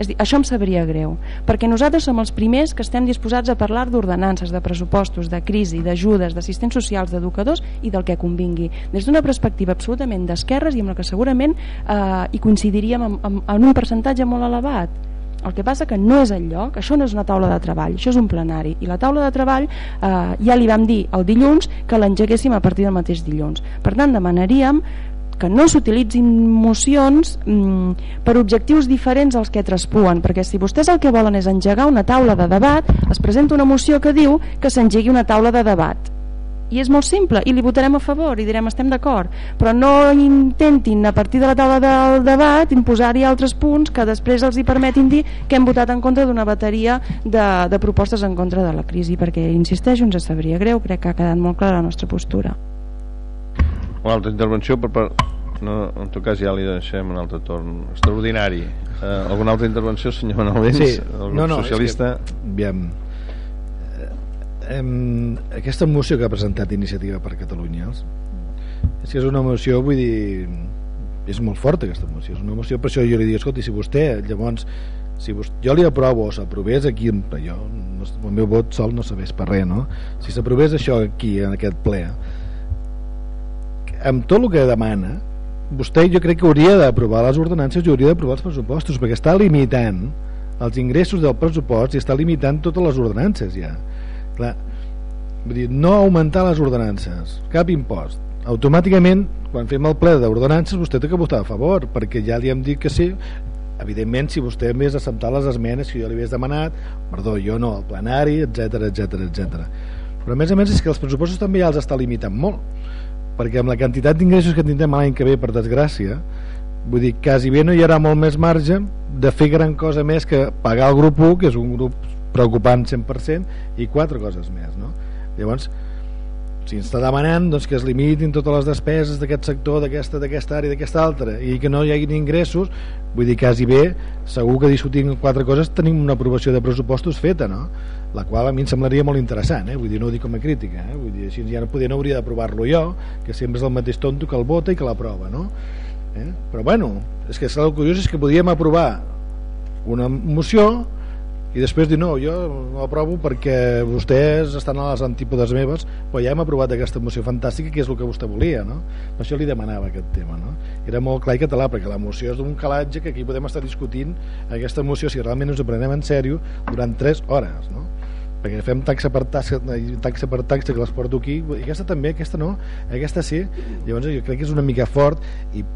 És dir, això em sabria greu, perquè nosaltres som els primers que estem disposats a parlar d'ordenances, de pressupostos, de crisi, d'ajudes, d'assistents socials, d'educadors i del que convingui, des d'una perspectiva absolutament d'esquerres i amb la que segurament eh, hi coincidiríem en, en, en un percentatge molt elevat. El que passa que no és el lloc, això no és una taula de treball, això és un plenari. I la taula de treball eh, ja li vam dir el dilluns que l'engeguéssim a partir del mateix dilluns. Per tant, demanaríem que no s'utilitzin mocions mm, per objectius diferents als que traspuen, perquè si vostès el que volen és engegar una taula de debat, es presenta una moció que diu que s'engegui una taula de debat. I és molt simple i li votarem a favor i direm estem d'acord però no intentin a partir de la taula del debat imposar-hi altres punts que després els hi permetin dir que hem votat en contra d'una bateria de, de propostes en contra de la crisi perquè insisteixo ens sabria greu crec que ha quedat molt clara la nostra postura una altra intervenció per part no, en tot cas ja li deixem un altre torn extraordinari. Eh, alguna altra intervenció senyor Manuel Vents? Sí. el no, no, socialista que, aviam, eh, aquesta moció que ha presentat Iniciativa per Catalunya és que és una moció vull dir és molt forta aquesta moció. És una moció per això jo li dic escolti si vostè llavors si vostè, jo li aprovo o s'aprovés aquí jo, el meu vot sol no sabés per res no? si s'aprovés això aquí en aquest ple amb tot el que demana vostè jo crec que hauria d'aprovar les ordenances i hauria d'aprovar els pressupostos perquè està limitant els ingressos del pressupost i està limitant totes les ordenances ja Clar, vull dir, no augmentar les ordenances, cap impost. Automàticament, quan fem el ple d'ordenances, vostè té que votar a favor, perquè ja li hem dit que sí. Evidentment, si vostè més acceptar les esmenes que jo li hagués demanat, perdó, jo no, al plenari, etc etc etc. Però a més a més és que els pressupostos també ja els està limitant molt, perquè amb la quantitat d'ingressos que tindrem l'any que ve, per desgràcia, vull dir, quasi bé no hi haurà molt més marge de fer gran cosa més que pagar el grup 1, que és un grup preocupant 100% i quatre coses més no? llavors si ens està demanant doncs, que es limitin totes les despeses d'aquest sector, d'aquesta d'aquesta àrea, d'aquesta altra i que no hi hagin ingressos vull dir, quasi bé, segur que discutint quatre coses tenim una aprovació de pressupostos feta, no? La qual a mi em semblaria molt interessant, eh? Vull dir, no ho dic com a crítica, eh? Vull dir, així ja no, poder, no hauria d'aprovar-lo jo, que sempre és el mateix tonto que el vota i que l'aprova, no? Eh? Però bueno, és que el curiós és que podíem aprovar una moció i després dir no, jo no aprovo perquè vostès estan a les antípodes meves però ja hem aprovat aquesta moció fantàstica que és el que vostè volia no? per això li demanava aquest tema no? era molt clar i català perquè la moció és d'un calatge que aquí podem estar discutint aquesta moció si realment ens ho prenem en sèrio durant 3 hores no? perquè fem taxa per taxa, taxa per taxa que les porto aquí aquesta també, aquesta no aquesta sí, llavors jo crec que és una mica fort i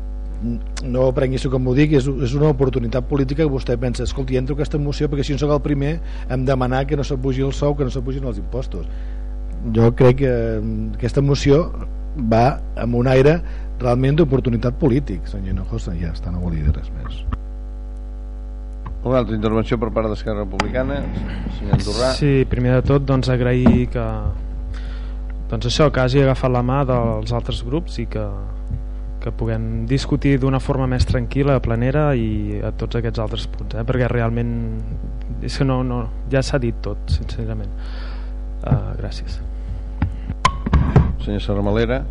no prengui això com ho dic, és, és una oportunitat política que vostè pensa, escolti, entro aquesta moció perquè si no sóc el primer hem de demanar que no s'apugi el sou, que no s'apugin els impostos. Jo crec que mm, aquesta moció va amb un aire realment d'oportunitat polític senyor Hinojosa, ja està, no volia dir res més. Una altra intervenció per part d'Esquerra Republicana senyor Andorrà. Sí, primer de tot doncs agrair que doncs això, que hagi agafat la mà dels altres grups i que que puguem discutir d'una forma més tranquil·la, planera i a tots aquests altres punts, eh? perquè realment és que no, no, ja s'ha dit tot, sincerament. Uh, gràcies. Senyor Serramalera,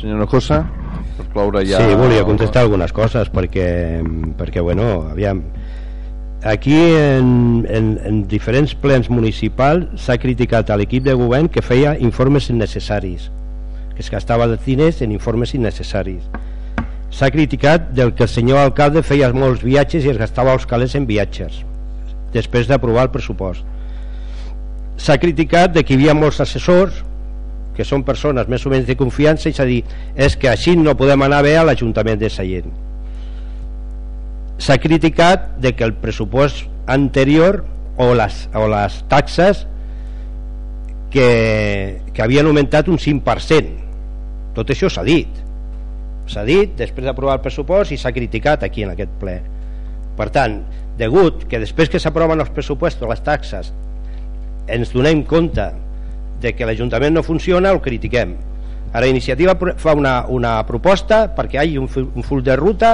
senyor Nocosa, per cloure ja... Sí, volia contestar algunes coses perquè, perquè bueno, aviam, aquí en, en, en diferents plens municipals s'ha criticat a l'equip de govern que feia informes innecessaris que es gastava els diners en informes innecessaris. S'ha criticat del que el senyor alcalde feia molts viatges i es gastava els calés en viatges, després d'aprovar el pressupost. S'ha criticat de que hi havia molts assessors que són persones més o menys de confiança i s'ha dit, és que així no podem anar bé a l'Ajuntament de Sallent. S'ha criticat de que el pressupost anterior o les, o les taxes que, que havien augmentat un 5% tot això s'ha dit. S'ha dit després d'aprovar el pressupost i s'ha criticat aquí en aquest ple. Per tant, degut que després que s'aproven els pressupostos, les taxes ens donem compte de que l'Ajuntament no funciona, el critiquem. Ara Iniciativa fa una, una proposta perquè hi hagi un, un full de ruta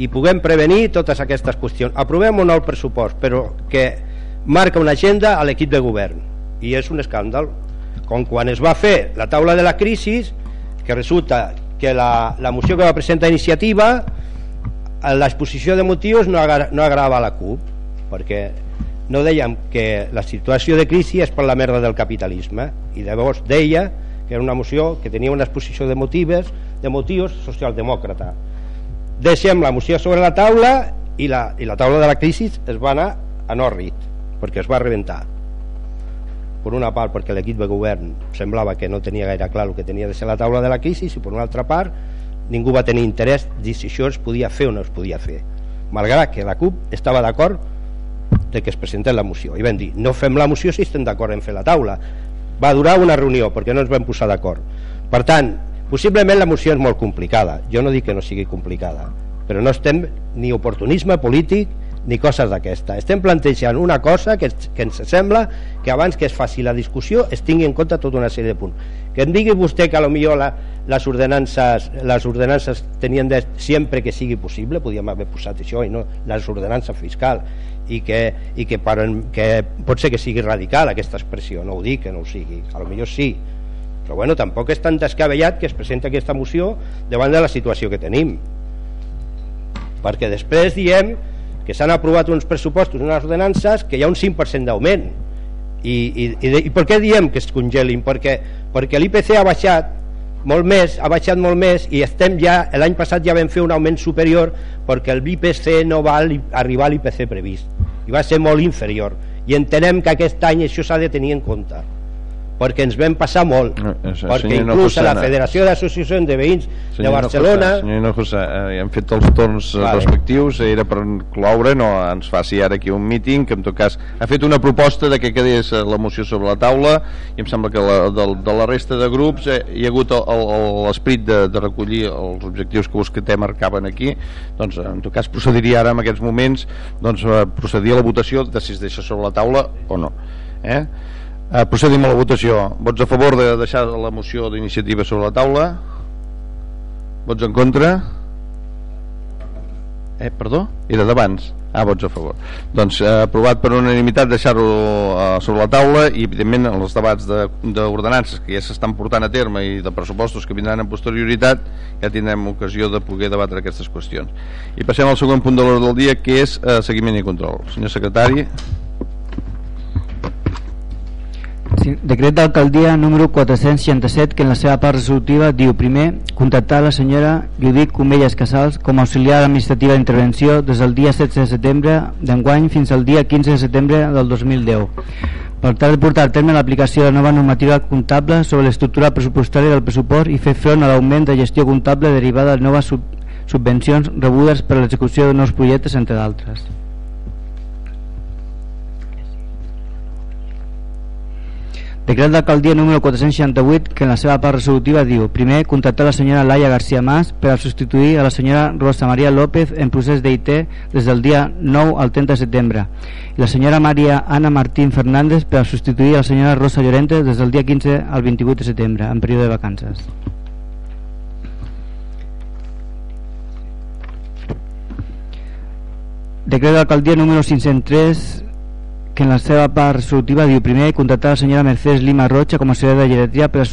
i puguem prevenir totes aquestes qüestions. Aprovem un nou pressupost però que marca una agenda a l'equip de govern. I és un escàndal. Com quan es va fer la taula de la crisi que resulta que la, la moció que va presentar iniciativa l'exposició de motius no, agra, no agrava la CUP perquè no dèiem que la situació de crisi és per la merda del capitalisme i llavors deia que era una moció que tenia una exposició de motives de motius socialdemòcrata. Deixem la moció sobre la taula i la, i la taula de la crisi es va anar a Norrit perquè es va rebentar per una part perquè l'equip de govern semblava que no tenia gaire clar el que tenia de ser la taula de la crisi i per una altra part ningú va tenir interès dir si això es podia fer o no es podia fer. Malgrat que la CUP estava d'acord de que es presentés la moció. I vam dir no fem la moció si estem d'acord en fer la taula. Va durar una reunió perquè no ens vam posar d'acord. Per tant, possiblement la moció és molt complicada. Jo no dic que no sigui complicada però no estem ni oportunisme polític ni coses d'aquesta. Estem plantejant una cosa que, que ens sembla que abans que es faci la discussió es tingui en compte tota una sèrie de punts. Que em digui vostè que millor la, les, ordenances, les ordenances tenien de, sempre que sigui possible, podíem haver posat això i no les ordenances fiscal i que, i que, per, que pot ser que sigui radical aquesta expressió, no ho dic que no ho sigui, a lo millor sí, però bueno, tampoc és tan descabellat que es presenta aquesta moció davant de la situació que tenim perquè després diem que s'han aprovat uns pressupostos, unes ordenances, que hi ha un 5% d'augment. I, i, i, I per què diem que es congelin? Perquè, perquè l'IPC ha baixat molt més, ha baixat molt més i estem ja, l'any passat ja vam fer un augment superior perquè el IPC no va arribar a l'IPC previst i va ser molt inferior i entenem que aquest any això s'ha de tenir en compte perquè ens vam passar molt no, això, perquè inclús a la Federació d'Associacions de Veïns senyor de Barcelona senyor Hinojosa, eh, hem fet els torns vale. respectius era per cloure no ens faci ara aquí un míting que en tot cas ha fet una proposta de que quedés la moció sobre la taula i em sembla que la, de, de la resta de grups eh, hi ha hagut l'esperit de, de recollir els objectius que vostè marcaven aquí doncs en tot cas procediria ara en aquests moments doncs procedir a la votació de si es deixa sobre la taula o no eh? Eh, procedim a la votació. Vots a favor de deixar la moció d'iniciativa sobre la taula? Vots en contra? Eh, perdó? Era d'abans. Ah, vots a favor. Doncs eh, aprovat per unanimitat deixar-ho eh, sobre la taula i evidentment els debats d'ordenances de, que ja s'estan portant a terme i de pressupostos que vindran en posterioritat ja tindrem ocasió de poder debatre aquestes qüestions. I passem al segon punt de l'ordre del dia que és eh, seguiment i control. Senyor secretari. Decret d'alcaldia número 467 que en la seva part resolutiva diu primer contactar la senyora Judit Comelles Casals com a auxiliar administrativa d'intervenció des del dia 16 de setembre d'enguany fins al dia 15 de setembre del 2010 per tal de portar a terme l'aplicació de la nova normativa comptable sobre l'estructura pressupostària del pressupost i fer front a l'augment de gestió comptable derivada de noves sub subvencions rebudes per l'execució de nous projectes, entre d'altres. Decret d'alcaldia número 468 que en la seva part resolutiva diu primer, contractar la senyora Laia García Mas per a substituir a la senyora Rosa Maria López en procés d'IT des del dia 9 al 30 de setembre. I la senyora Maria Ana Martín Fernández per a substituir a la senyora Rosa Llorente des del dia 15 al 28 de setembre en període de vacances. Decret d'alcaldia número 503 en la seva part resolutiva diu primer contractar la senyora Mercedes Lima Rocha com a de geriatria per a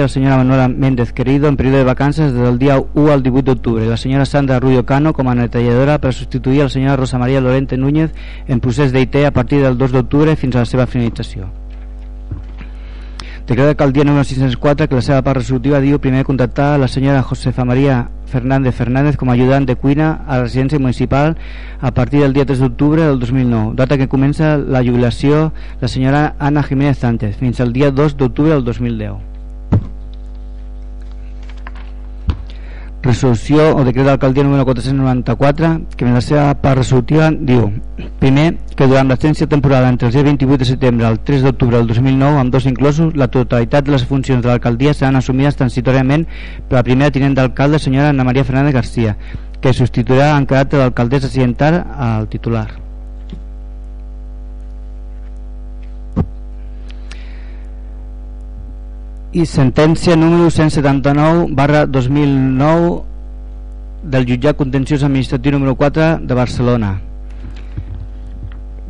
a la senyora Manuela Méndez Querido en període de vacances des del dia 1 al 18 d'octubre la senyora Sandra Rubio Cano com a netalladora per a la senyora Rosa Maria Lorente Núñez en procés d'IT a partir del 2 d'octubre fins a la seva finalització Decret d'alcaldia número 604 que la seva part resolutiva diu primer contactar la senyora Josefa Maria Fernández Fernández com a ajudant de cuina a la residència municipal a partir del dia 3 d'octubre del 2009, data que comença la jubilació la senyora Ana Jiménez Sánchez fins al dia 2 d'octubre del 2010. Resolució o decret d'alcaldia número 494 que en la seva part resolutiva diu primer que durant l'absència temporada entre el dia 28 de setembre al 3 d'octubre del 2009 amb dos inclosos la totalitat de les funcions de l'alcaldia seran assumides transitoriament per la primera tinent d'alcalde senyora Ana Maria Fernández García que substituirà en caràcter d'alcaldessa accidental al titular i sentència número 179 barra 2009 del jutjat contenciós administratiu número 4 de Barcelona.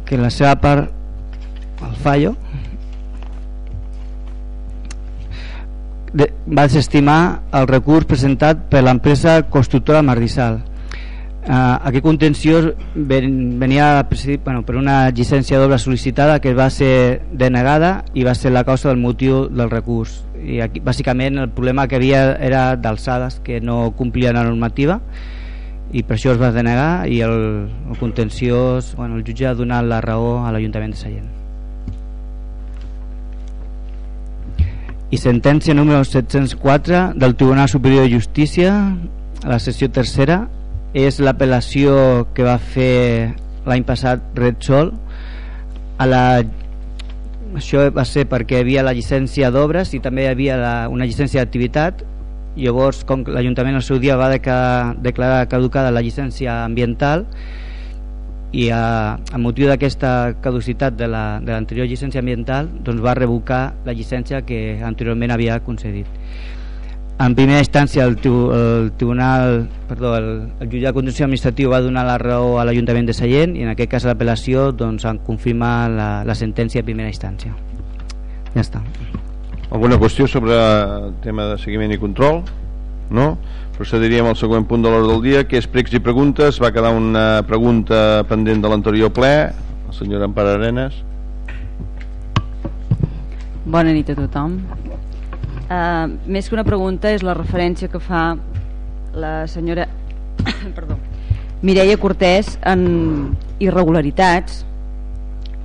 Que la seva part el fallo de, va desestimar el recurs presentat per l'empresa constructora Mardissal Uh, aquest contenció ven, venia bueno, per una llicència d'obra sol·licitada que va ser denegada i va ser la causa del motiu del recurs. I aquí, bàsicament el problema que havia era d'alçades que no complia la normativa i per això es va denegar i el, el contenciós bueno, el jutge ha donat la raó a l'Ajuntament de Sallent. I sentència número 704 del Tribunal Superior de Justícia a la sessió tercera és l'apel·lació que va fer l'any passat Red Sol a la això va ser perquè havia la llicència d'obres i també hi havia la, una llicència d'activitat. Llavors com l'Ajuntament al seu dia va declarar caducada la llicència ambiental i a, a motiu d'aquesta caducitat de l'anterior la, llicència ambiental doncs va revocar la llicència que anteriorment havia concedit en primera instància el, el tribunal perdó, el, el jutge de condició administratiu va donar la raó a l'Ajuntament de Sallent i en aquest cas l'apel·lació doncs, en confirma la, la sentència de primera instància ja està alguna qüestió sobre el tema de seguiment i control? no? Procediríem al següent punt de l'hora del dia, que és pregs i preguntes. Va quedar una pregunta pendent de l'anterior ple. La senyora Ampar Arenas. Bona nit a tothom. Uh, més que una pregunta és la referència que fa la senyora perdó, Mireia Cortés en irregularitats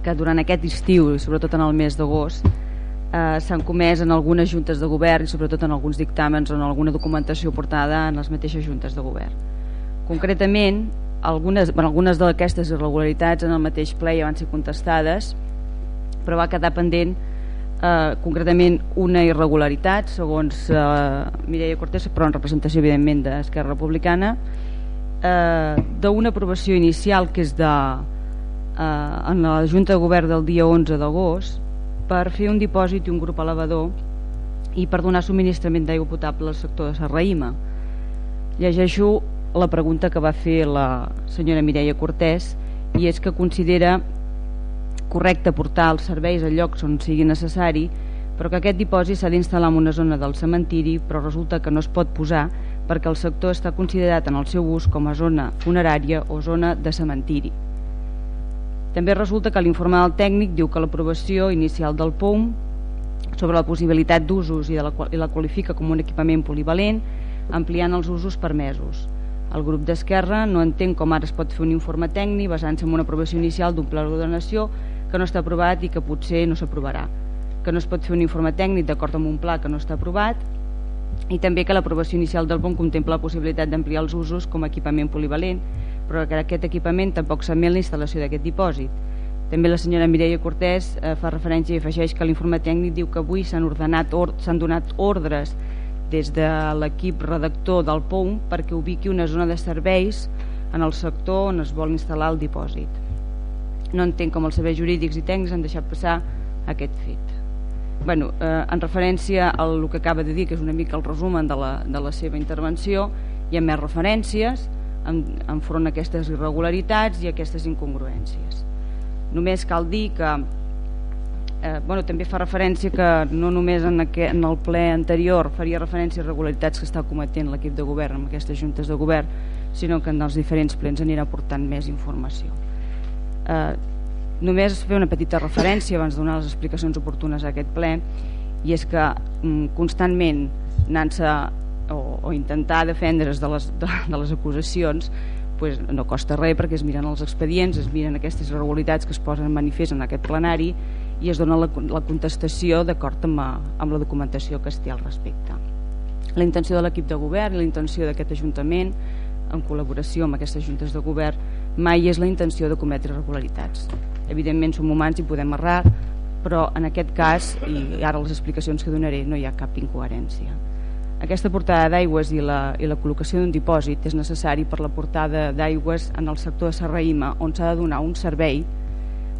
que durant aquest estiu i sobretot en el mes d'agost eh, s'han comès en algunes juntes de govern i sobretot en alguns dictàmens o en alguna documentació portada en les mateixes juntes de govern. Concretament, algunes, bueno, algunes d'aquestes irregularitats en el mateix ple ja van ser contestades, però va quedar pendent eh, concretament una irregularitat, segons eh, Mireia Cortés, però en representació evidentment d'Esquerra Republicana, eh, d'una aprovació inicial que és de, eh, en la Junta de Govern del dia 11 d'agost, per fer un dipòsit i un grup elevador i per donar subministrament d'aigua potable al sector de Serraïma. Llegeixo la pregunta que va fer la senyora Mireia Cortés i és que considera correcte portar els serveis a llocs on sigui necessari però que aquest dipòsit s'ha d'instal·lar en una zona del cementiri però resulta que no es pot posar perquè el sector està considerat en el seu ús com a zona funerària o zona de cementiri. També resulta que l'informe del tècnic diu que l'aprovació inicial del POM sobre la possibilitat d'usos i, la, i la qualifica com un equipament polivalent ampliant els usos permesos. El grup d'Esquerra no entén com ara es pot fer un informe tècnic basant-se en una aprovació inicial d'un pla d'ordenació que no està aprovat i que potser no s'aprovarà, que no es pot fer un informe tècnic d'acord amb un pla que no està aprovat i també que l'aprovació inicial del POM contempla la possibilitat d'ampliar els usos com a equipament polivalent però que aquest equipament tampoc s'admet la instal·lació d'aquest dipòsit. També la senyora Mireia Cortés eh, fa referència i afegeix que l'informe tècnic diu que avui s'han ordenat s'han donat ordres des de l'equip redactor del POUM perquè ubiqui una zona de serveis en el sector on es vol instal·lar el dipòsit. No entenc com els serveis jurídics i tècnics han deixat passar aquest fet. Bueno, eh, en referència al que acaba de dir, que és una mica el resumen de la, de la seva intervenció, hi ha més referències, enfront a aquestes irregularitats i aquestes incongruències. Només cal dir que eh, bueno, també fa referència que no només en, aquest, en el ple anterior faria referència a irregularitats que està cometent l'equip de govern amb aquestes juntes de govern, sinó que en els diferents plens anirà portant més informació. Eh, només fer una petita referència abans de donar les explicacions oportunes a aquest ple i és que mm, constantment anant-se o, o intentar defendre's de les, de, de les acusacions pues no costa res perquè es miren els expedients, es miren aquestes irregularitats que es posen en manifest en aquest plenari i es dona la, la contestació d'acord amb, amb la documentació que es té al respecte. La intenció de l'equip de govern la intenció d'aquest Ajuntament en col·laboració amb aquestes juntes de govern mai és la intenció de cometre irregularitats. Evidentment som humans i podem errar, però en aquest cas, i ara les explicacions que donaré, no hi ha cap incoherència. Aquesta portada d'aigües i, la, i la col·locació d'un dipòsit és necessari per la portada d'aigües en el sector de Serraïma on s'ha de donar un servei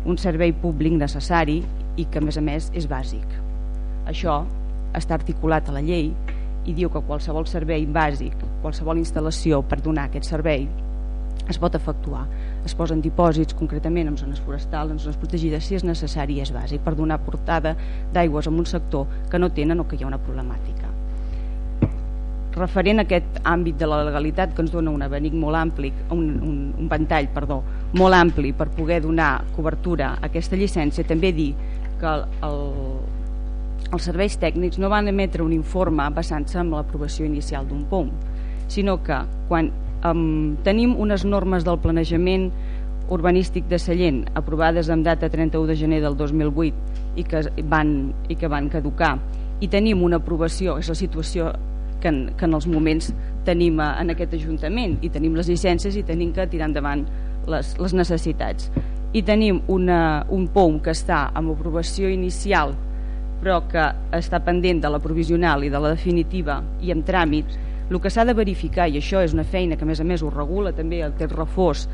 un servei públic necessari i que a més a més és bàsic. Això està articulat a la llei i diu que qualsevol servei bàsic, qualsevol instal·lació per donar aquest servei es pot efectuar. Es posen dipòsits concretament en zones forestals, en zones protegides, si és necessari i és bàsic, per donar portada d'aigües en un sector que no tenen o que hi ha una problemàtica referent a aquest àmbit de la legalitat que ens dona un abanic molt ampli, un, un, un ventall perdó, molt ampli per poder donar cobertura a aquesta llicència, també dir que el, el, els serveis tècnics no van emetre un informe basant-se en l'aprovació inicial d'un POM, sinó que quan um, tenim unes normes del planejament urbanístic de Sallent aprovades amb data 31 de gener del 2008 i que van, i que van caducar. I tenim una aprovació, és la situació que en, que en els moments tenim en aquest Ajuntament. I tenim les llicències i tenim que tirar endavant les, les necessitats. I tenim una, un POUM que està amb aprovació inicial però que està pendent de la provisional i de la definitiva i en tràmit, el que s'ha de verificar, i això és una feina que a més a més ho regula també el text reforç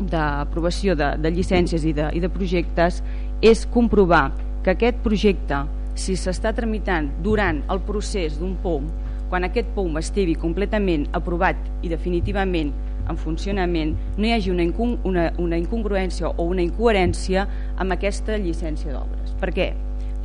d'aprovació de, de, de llicències i de, i de projectes, és comprovar que aquest projecte, si s'està tramitant durant el procés d'un POUM, quan aquest POUM estigui completament aprovat i definitivament en funcionament, no hi hagi una, una, una incongruència o una incoherència amb aquesta llicència d'obres. Per què?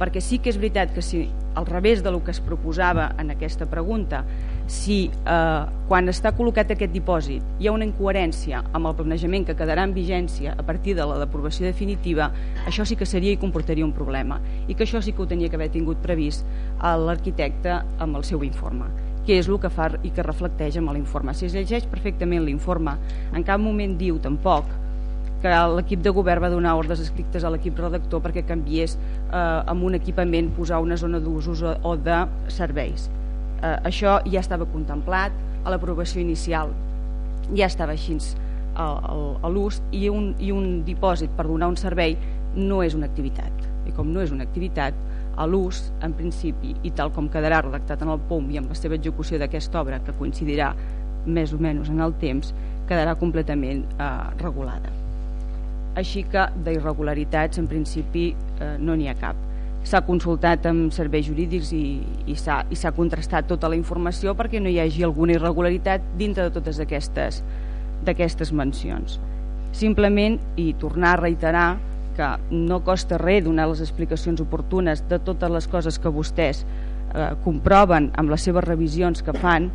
Perquè sí que és veritat que si al revés del que es proposava en aquesta pregunta, si eh, quan està col·locat aquest dipòsit hi ha una incoherència amb el planejament que quedarà en vigència a partir de la deprovació definitiva, això sí que seria i comportaria un problema i que això sí que ho tenia que haver tingut previst l'arquitecte amb el seu informe que és el que fa i que reflecteix amb l'informe. Si es llegeix perfectament l'informe, en cap moment diu tampoc que l'equip de govern va donar ordres escrites a l'equip redactor perquè canviés eh, amb un equipament posar una zona d'usos o, o de serveis. Eh, això ja estava contemplat a l'aprovació inicial, ja estava així a, a, a l'ús i, un, i un dipòsit per donar un servei no és una activitat. I com no és una activitat, a l'ús, en principi, i tal com quedarà redactat en el POM i amb la seva execució d'aquesta obra, que coincidirà més o menys en el temps, quedarà completament eh, regulada així que d'irregularitats en principi eh, no n'hi ha cap. S'ha consultat amb serveis jurídics i, i s'ha contrastat tota la informació perquè no hi hagi alguna irregularitat dintre de totes aquestes d'aquestes mencions. Simplement i tornar a reiterar que no costa res donar les explicacions oportunes de totes les coses que vostès eh, comproven amb les seves revisions que fan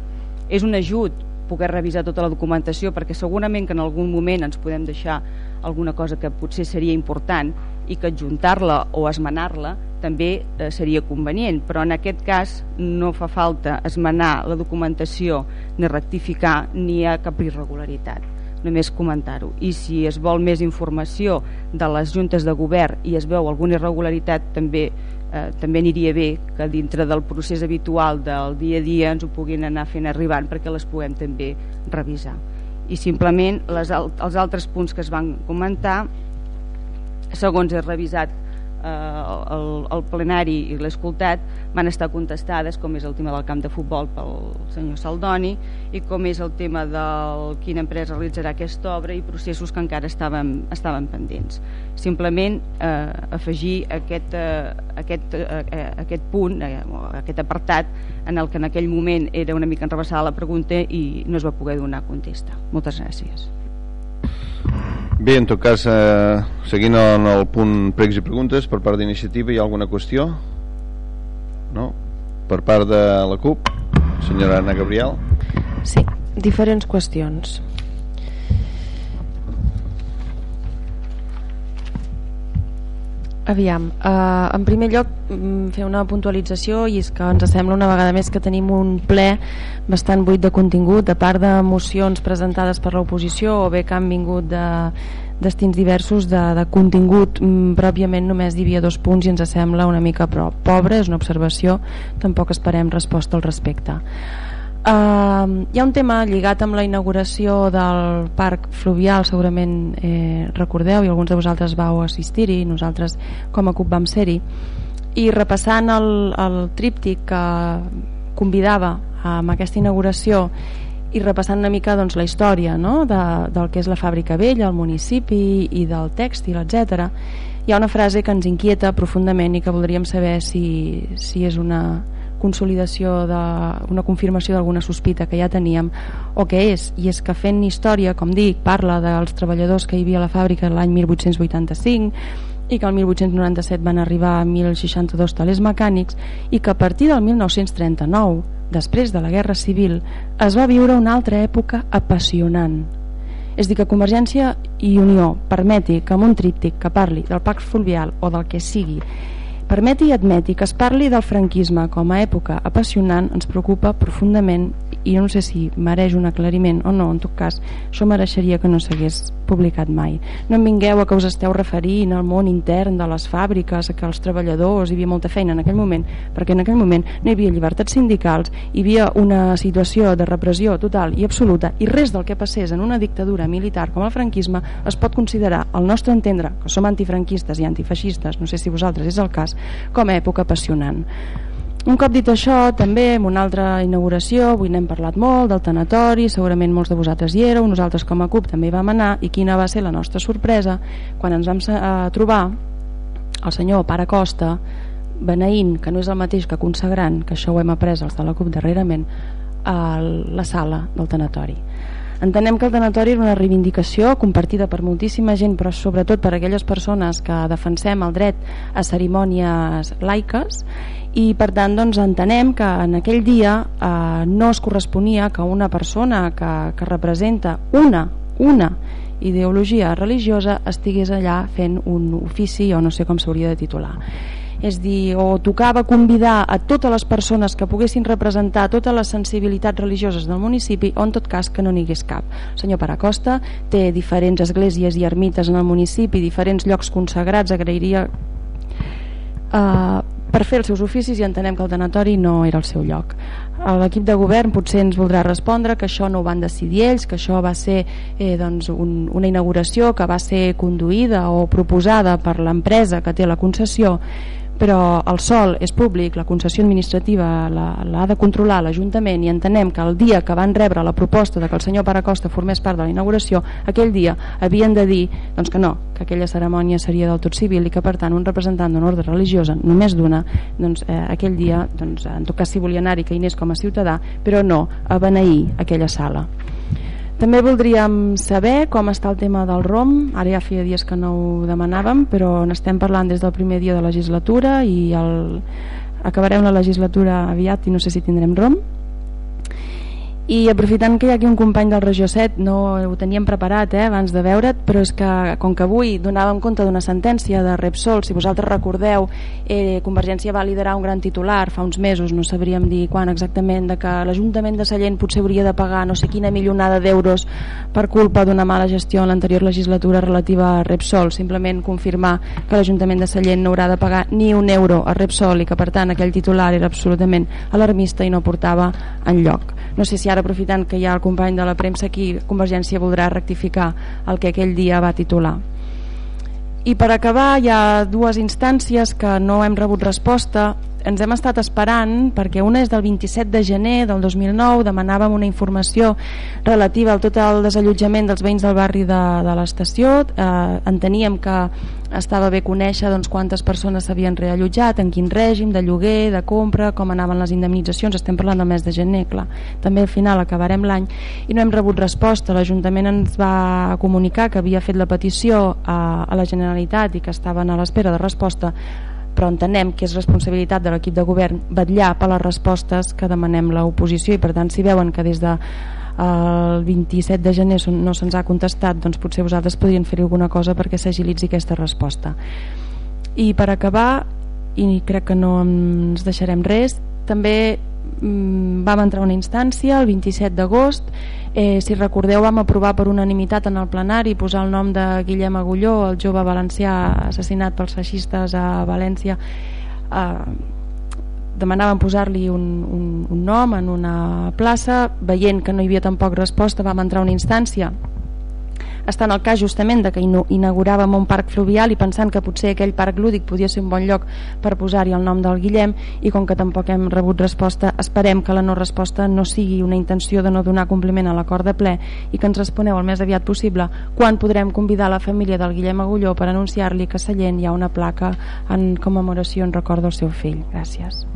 és un ajut poder revisar tota la documentació perquè segurament que en algun moment ens podem deixar alguna cosa que potser seria important i que adjuntar-la o esmenar-la també eh, seria convenient, però en aquest cas no fa falta esmenar la documentació ni rectificar ni hi ha cap irregularitat només comentar-ho. I si es vol més informació de les juntes de govern i es veu alguna irregularitat també eh, també aniria bé que dintre del procés habitual del dia a dia ens ho puguin anar fent arribant perquè les puguem també revisar. I simplement les, els altres punts que es van comentar segons he revisat el, el plenari i l'he escoltat van estar contestades com és el tema del camp de futbol pel senyor Saldoni i com és el tema del quina empresa realitzarà aquesta obra i processos que encara estaven, estaven pendents. Simplement eh, afegir aquest, eh, aquest, eh, eh aquest punt eh, aquest apartat en el que en aquell moment era una mica enrebaçada la pregunta i no es va poder donar contesta. Moltes gràcies Bé, en tot cas, eh, seguint en el punt pregs i preguntes, per part d'iniciativa hi ha alguna qüestió? No? Per part de la CUP, senyora Anna Gabriel? Sí, diferents qüestions. Aviam, eh, en primer lloc mm, fer una puntualització i és que ens sembla una vegada més que tenim un ple bastant buit de contingut, a part de mocions presentades per l'oposició o bé que han vingut de destins diversos de, de contingut mm, pròpiament només hi havia dos punts i ens sembla una mica però pobre, és una observació. Tampoc esperem resposta al respecte Uh, hi ha un tema lligat amb la inauguració del parc fluvial, segurament eh, recordeu i alguns de vosaltres vau assistir-hi, nosaltres com a CUP vam ser-hi, i repassant el, el tríptic que convidava amb aquesta inauguració i repassant una mica doncs, la història no? de, del que és la fàbrica vella, el municipi i del tèxtil, etc. Hi ha una frase que ens inquieta profundament i que voldríem saber si, si és una, consolidació de, una confirmació d'alguna sospita que ja teníem o què és, i és que fent història com dic, parla dels treballadors que hi havia a la fàbrica l'any 1885 i que el 1897 van arribar a 1.062 talers mecànics i que a partir del 1939 després de la Guerra Civil es va viure una altra època apassionant. És dir, que Convergència i Unió permeti que amb un tríptic que parli del Pax Fulvial o del que sigui Permeti i admeti que es parli del franquisme com a època apassionant ens preocupa profundament i no sé si mereix un aclariment o no, en tot cas això mereixeria que no s'hagués publicat mai. No em vingueu a que us esteu referint al món intern de les fàbriques, que els treballadors hi havia molta feina en aquell moment perquè en aquell moment no hi havia llibertats sindicals hi havia una situació de repressió total i absoluta i res del que passés en una dictadura militar com el franquisme es pot considerar, al nostre entendre que som antifranquistes i antifeixistes no sé si vosaltres és el cas, com a època apassionant un cop dit això, també en una altra inauguració, avui n'hem parlat molt del tanatori, segurament molts de vosaltres hi éreu, nosaltres com a CUP també hi vam anar, i quina va ser la nostra sorpresa quan ens vam eh, trobar el senyor Pare Costa beneint, que no és el mateix que consagrant, que això ho hem après els de la CUP darrerament, a la sala del tanatori. Entenem que el tanatori era una reivindicació compartida per moltíssima gent, però sobretot per aquelles persones que defensem el dret a cerimònies laiques. I per tant doncs, entenem que en aquell dia eh, no es corresponia que una persona que, que representa una, una ideologia religiosa estigués allà fent un ofici o no sé com s'hauria de titular és dir, o tocava convidar a totes les persones que poguessin representar totes les sensibilitats religioses del municipi o en tot cas que no n'hi hagués cap. El senyor Paracosta té diferents esglésies i ermites en el municipi, diferents llocs consagrats, agrairia eh, per fer els seus oficis i entenem que el tanatori no era el seu lloc. L'equip de govern potser ens voldrà respondre que això no ho van decidir ells, que això va ser eh, doncs un, una inauguració que va ser conduïda o proposada per l'empresa que té la concessió però el sol és públic, la concessió administrativa l'ha de controlar l'Ajuntament i entenem que el dia que van rebre la proposta de que el senyor Paracosta formés part de la inauguració, aquell dia havien de dir doncs que no, que aquella cerimònia seria del tot civil i que per tant un representant d'una ordre religiosa, només d'una, doncs eh, aquell dia, doncs, en tot cas si volia anar-hi que hi anés com a ciutadà, però no a beneir aquella sala. També voldríem saber com està el tema del ROM, ara ja feia dies que no ho demanàvem, però n'estem parlant des del primer dia de legislatura i el... acabarem la legislatura aviat i no sé si tindrem ROM i aprofitant que hi ha aquí un company del Regió 7 no ho teníem preparat eh, abans de veure't però és que com que avui donàvem compte d'una sentència de Repsol si vosaltres recordeu eh, Convergència va liderar un gran titular fa uns mesos no sabríem dir quan exactament de que l'Ajuntament de Sallent potser hauria de pagar no sé quina milionada d'euros per culpa d'una mala gestió en l'anterior legislatura relativa a Repsol. Simplement confirmar que l'Ajuntament de Sallent no haurà de pagar ni un euro a Repsol i que per tant aquell titular era absolutament alarmista i no portava en lloc no sé si ara aprofitant que hi ha el company de la premsa aquí Convergència voldrà rectificar el que aquell dia va titular. I per acabar hi ha dues instàncies que no hem rebut resposta ens hem estat esperant perquè una és del 27 de gener del 2009 demanàvem una informació relativa al tot el desallotjament dels veïns del barri de, de l'estació eh, enteníem que estava bé conèixer doncs, quantes persones s'havien reallotjat, en quin règim, de lloguer, de compra, com anaven les indemnitzacions, estem parlant del mes de gener, clar. També al final acabarem l'any i no hem rebut resposta. L'Ajuntament ens va comunicar que havia fet la petició a, a la Generalitat i que estaven a l'espera de resposta però entenem que és responsabilitat de l'equip de govern vetllar per les respostes que demanem l'oposició i per tant si veuen que des de el 27 de gener no se'ns ha contestat doncs potser vosaltres podrien fer alguna cosa perquè s'agilitzi aquesta resposta. I per acabar i crec que no ens deixarem res també vam entrar una instància el 27 d'agost. Eh, si recordeu vam aprovar per unanimitat en el plenari posar el nom de Guillem Agulló el jove valencià assassinat pels feixistes a València. Eh, demanaven posar-li un, un, un nom en una plaça, veient que no hi havia tampoc resposta vam entrar a una instància està en el cas justament de que inauguràvem un parc fluvial i pensant que potser aquell parc lúdic podia ser un bon lloc per posar-hi el nom del Guillem i com que tampoc hem rebut resposta esperem que la no resposta no sigui una intenció de no donar compliment a l'acord de ple i que ens responeu el més aviat possible quan podrem convidar la família del Guillem Agulló per anunciar-li que a Sallent hi ha una placa en commemoració en record del seu fill. Gràcies.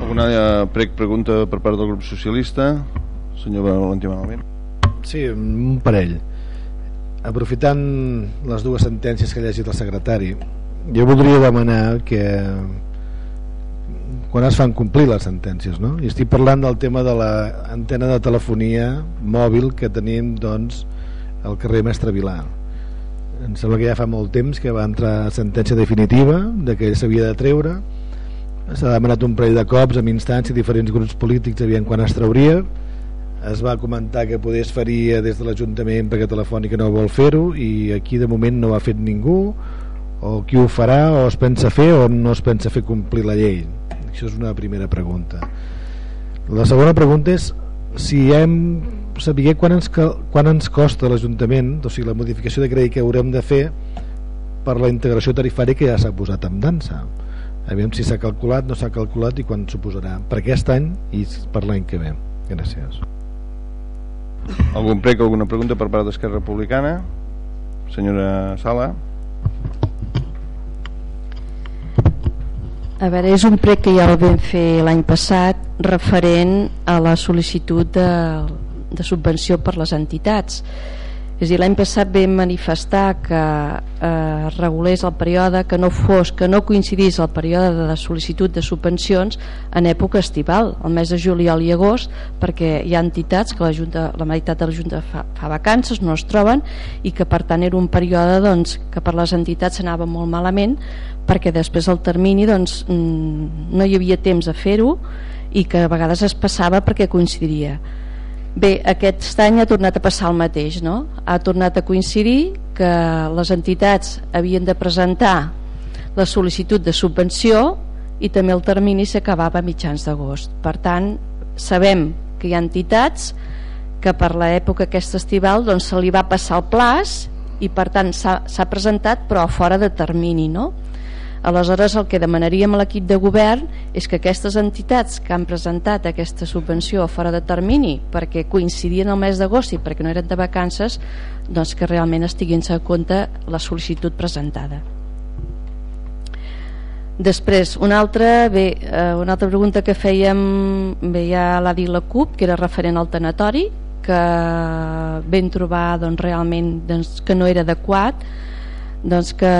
Alguna eh, prec pregunta per part del grup socialista? Senyor Valentí Malament. Sí, un parell. Aprofitant les dues sentències que ha llegit el secretari, jo voldria demanar que quan es fan complir les sentències, no? I estic parlant del tema de l'antena de telefonia mòbil que tenim, doncs, al carrer Mestre Vilà. Em sembla que ja fa molt temps que va entrar sentència definitiva de que s'havia de treure s'ha demanat un parell de cops amb instància diferents grups polítics aviam quan es trauria es va comentar que podés faria des de l'Ajuntament perquè Telefònica no vol fer-ho i aquí de moment no ho ha fet ningú. O qui ho farà o es pensa fer o no es pensa fer complir la llei? Això és una primera pregunta. La segona pregunta és si hem saber quan ens, quan ens costa l'Ajuntament o sigui la modificació de crèdit que haurem de fer per la integració tarifària que ja s'ha posat en dansa. Aviam si s'ha calculat, no s'ha calculat i quan suposarà per aquest any i per l'any que ve. Gràcies algun prec, alguna pregunta per part d'Esquerra Republicana? Senyora Sala? A veure, és un prec que ja el vam fer l'any passat referent a la sol·licitud de, de subvenció per les entitats és dir, l'any passat vam manifestar que eh, regulés el període que no fos, que no coincidís el període de sol·licitud de subvencions en època estival, el mes de juliol i agost, perquè hi ha entitats que la, Junta, la meitat de la Junta fa, fa vacances, no es troben, i que per tant era un període doncs, que per les entitats anava molt malament, perquè després el termini doncs, mm, no hi havia temps a fer-ho i que a vegades es passava perquè coincidiria Bé, aquest any ha tornat a passar el mateix, no? Ha tornat a coincidir que les entitats havien de presentar la sol·licitud de subvenció i també el termini s'acabava a mitjans d'agost. Per tant, sabem que hi ha entitats que per l'època aquesta estival doncs, se li va passar el plaç i per tant s'ha presentat però fora de termini, no? Aleshores el que demanaríem a l'equip de govern és que aquestes entitats que han presentat aquesta subvenció fora de termini perquè coincidien el mes d'agost i perquè no eren de vacances doncs que realment estiguin a compte la sol·licitud presentada. Després, una altra, bé, eh, una altra pregunta que fèiem, bé, ja l'ha dit la CUP, que era referent al tanatori, que vam trobar doncs, realment doncs, que no era adequat, doncs que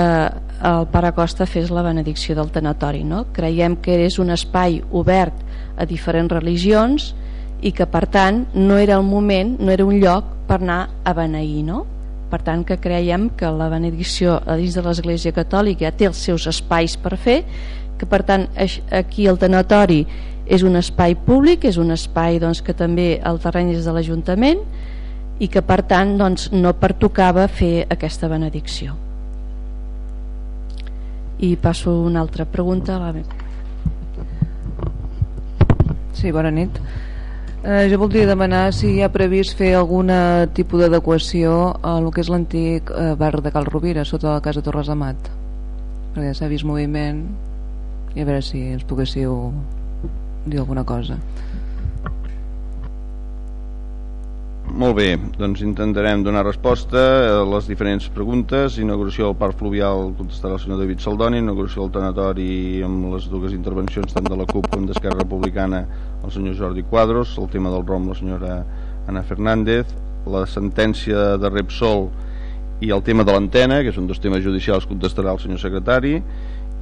el pare Costa fes la benedicció del tanatori no? creiem que és un espai obert a diferents religions i que per tant no era el moment no era un lloc per anar a beneir no? per tant que creiem que la benedicció a dins de l'església catòlica ja té els seus espais per fer que per tant aquí el tanatori és un espai públic és un espai doncs, que també el terreny és de l'Ajuntament i que per tant doncs, no pertocava fer aquesta benedicció i passo una altra pregunta a la Sí, bona nit. Eh, jo voldria demanar si hi ha previst fer algun tipus d'adequació a el que és l'antic eh, bar de Cal Rovira sota la casa Torres de Mat. Perquè s'ha vist moviment i a veure si ens poguéssiu dir alguna cosa Molt bé, doncs intentarem donar resposta a les diferents preguntes. Inauguració del parc fluvial contestarà el senyor David Saldoni, inauguració del tanatori amb les dues intervencions tant de la CUP com d'Esquerra Republicana el senyor Jordi Quadros, el tema del ROM la senyora Ana Fernández, la sentència de Repsol i el tema de l'antena, que són dos temes judicials, contestarà el senyor secretari,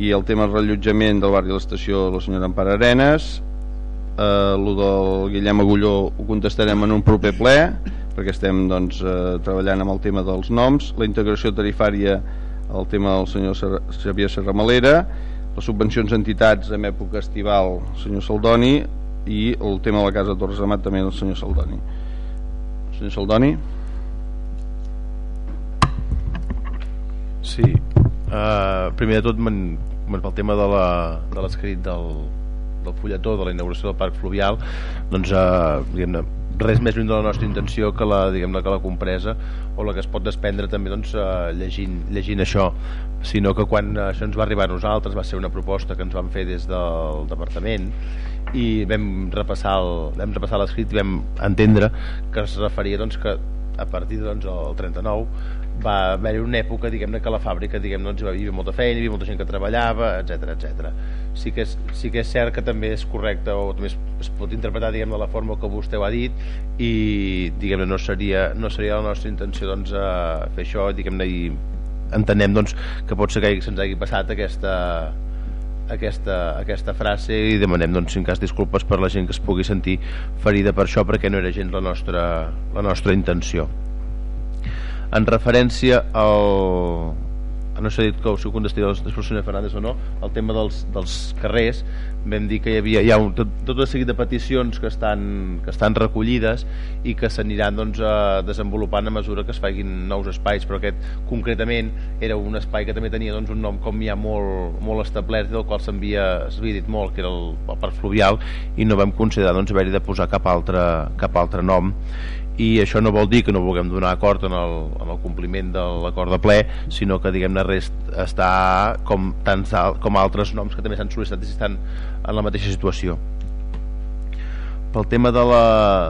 i el tema del rellotjament del barri de l'estació la senyora Ampar Arenes, eh, el del Guillem Agulló ho contestarem en un proper ple perquè estem doncs, eh, treballant amb el tema dels noms la integració tarifària el tema del senyor Xavier Serramalera les subvencions a entitats en època estival el senyor Saldoni i el tema de la casa Torres Amat també el senyor Saldoni. El senyor Saldoni? Sí. Uh, primer de tot pel tema de l'escrit de del, del fulletó de la inauguració del parc fluvial doncs eh, res més lluny de la nostra intenció que la, que la compresa o la que es pot desprendre també doncs, eh, llegint, llegint això sinó que quan això ens va arribar a nosaltres va ser una proposta que ens van fer des del departament i vam repassar el, vam repassar l'escrit i vam entendre que es referia doncs, que a partir doncs, del 39 va haver-hi una època diguem que la fàbrica diguem doncs, hi havia molta feina, hi havia molta gent que treballava, etc etc. Sí, que és, sí que és cert que també és correcte o també es, es pot interpretar diguem de la forma que vostè ho ha dit i diguem no seria, no seria la nostra intenció doncs, a fer això diguem-ne i entenem doncs, que pot ser que se'ns hagi passat aquesta, aquesta, aquesta frase i demanem doncs, en cas disculpes per la gent que es pugui sentir ferida per això perquè no era gens la nostra, la nostra intenció en referència al, no s'ha dit que ho contesti després senyor Fernández o no, el tema dels, dels carrers, vam dir que hi havia hi ha un, tot, tot un seguit de peticions que estan, que estan recollides i que s'aniran doncs, a desenvolupant a mesura que es facin nous espais, però aquest concretament era un espai que també tenia doncs, un nom com ja molt, molt establert del qual s'havia dit molt, que era el, el parc fluvial i no vam considerar doncs, haver-hi de posar cap altre, cap altre nom i això no vol dir que no vulguem donar acord en el, en el compliment de l'acord de ple sinó que diguem-ne rest està com, tants, com altres noms que també s'han sol·licitat i estan en la mateixa situació. Pel tema de la,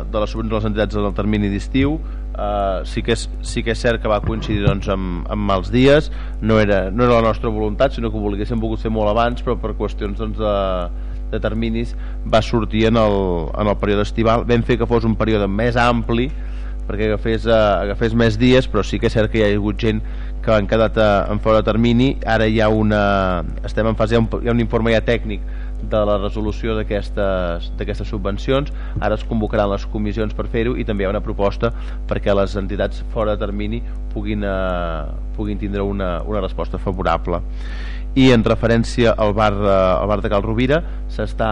de la subvenció de les entitats en el termini d'estiu eh, sí, que és, sí que és cert que va coincidir doncs, amb, amb mals dies. No era, no era la nostra voluntat sinó que ho volguéssim volgut fer molt abans però per qüestions doncs, de, de terminis va sortir en el, en el període estival. Vam fer que fos un període més ampli perquè agafés, uh, agafés més dies però sí que és cert que hi ha hagut gent que han quedat uh, en fora de termini. Ara hi ha una estem en fase, hi ha un, hi ha un informe ja tècnic de la resolució d'aquestes subvencions. Ara es convocaran les comissions per fer-ho i també hi ha una proposta perquè les entitats fora de termini puguin, uh, puguin tindre una, una resposta favorable i en referència al bar, al bar de Cal Rovira s'està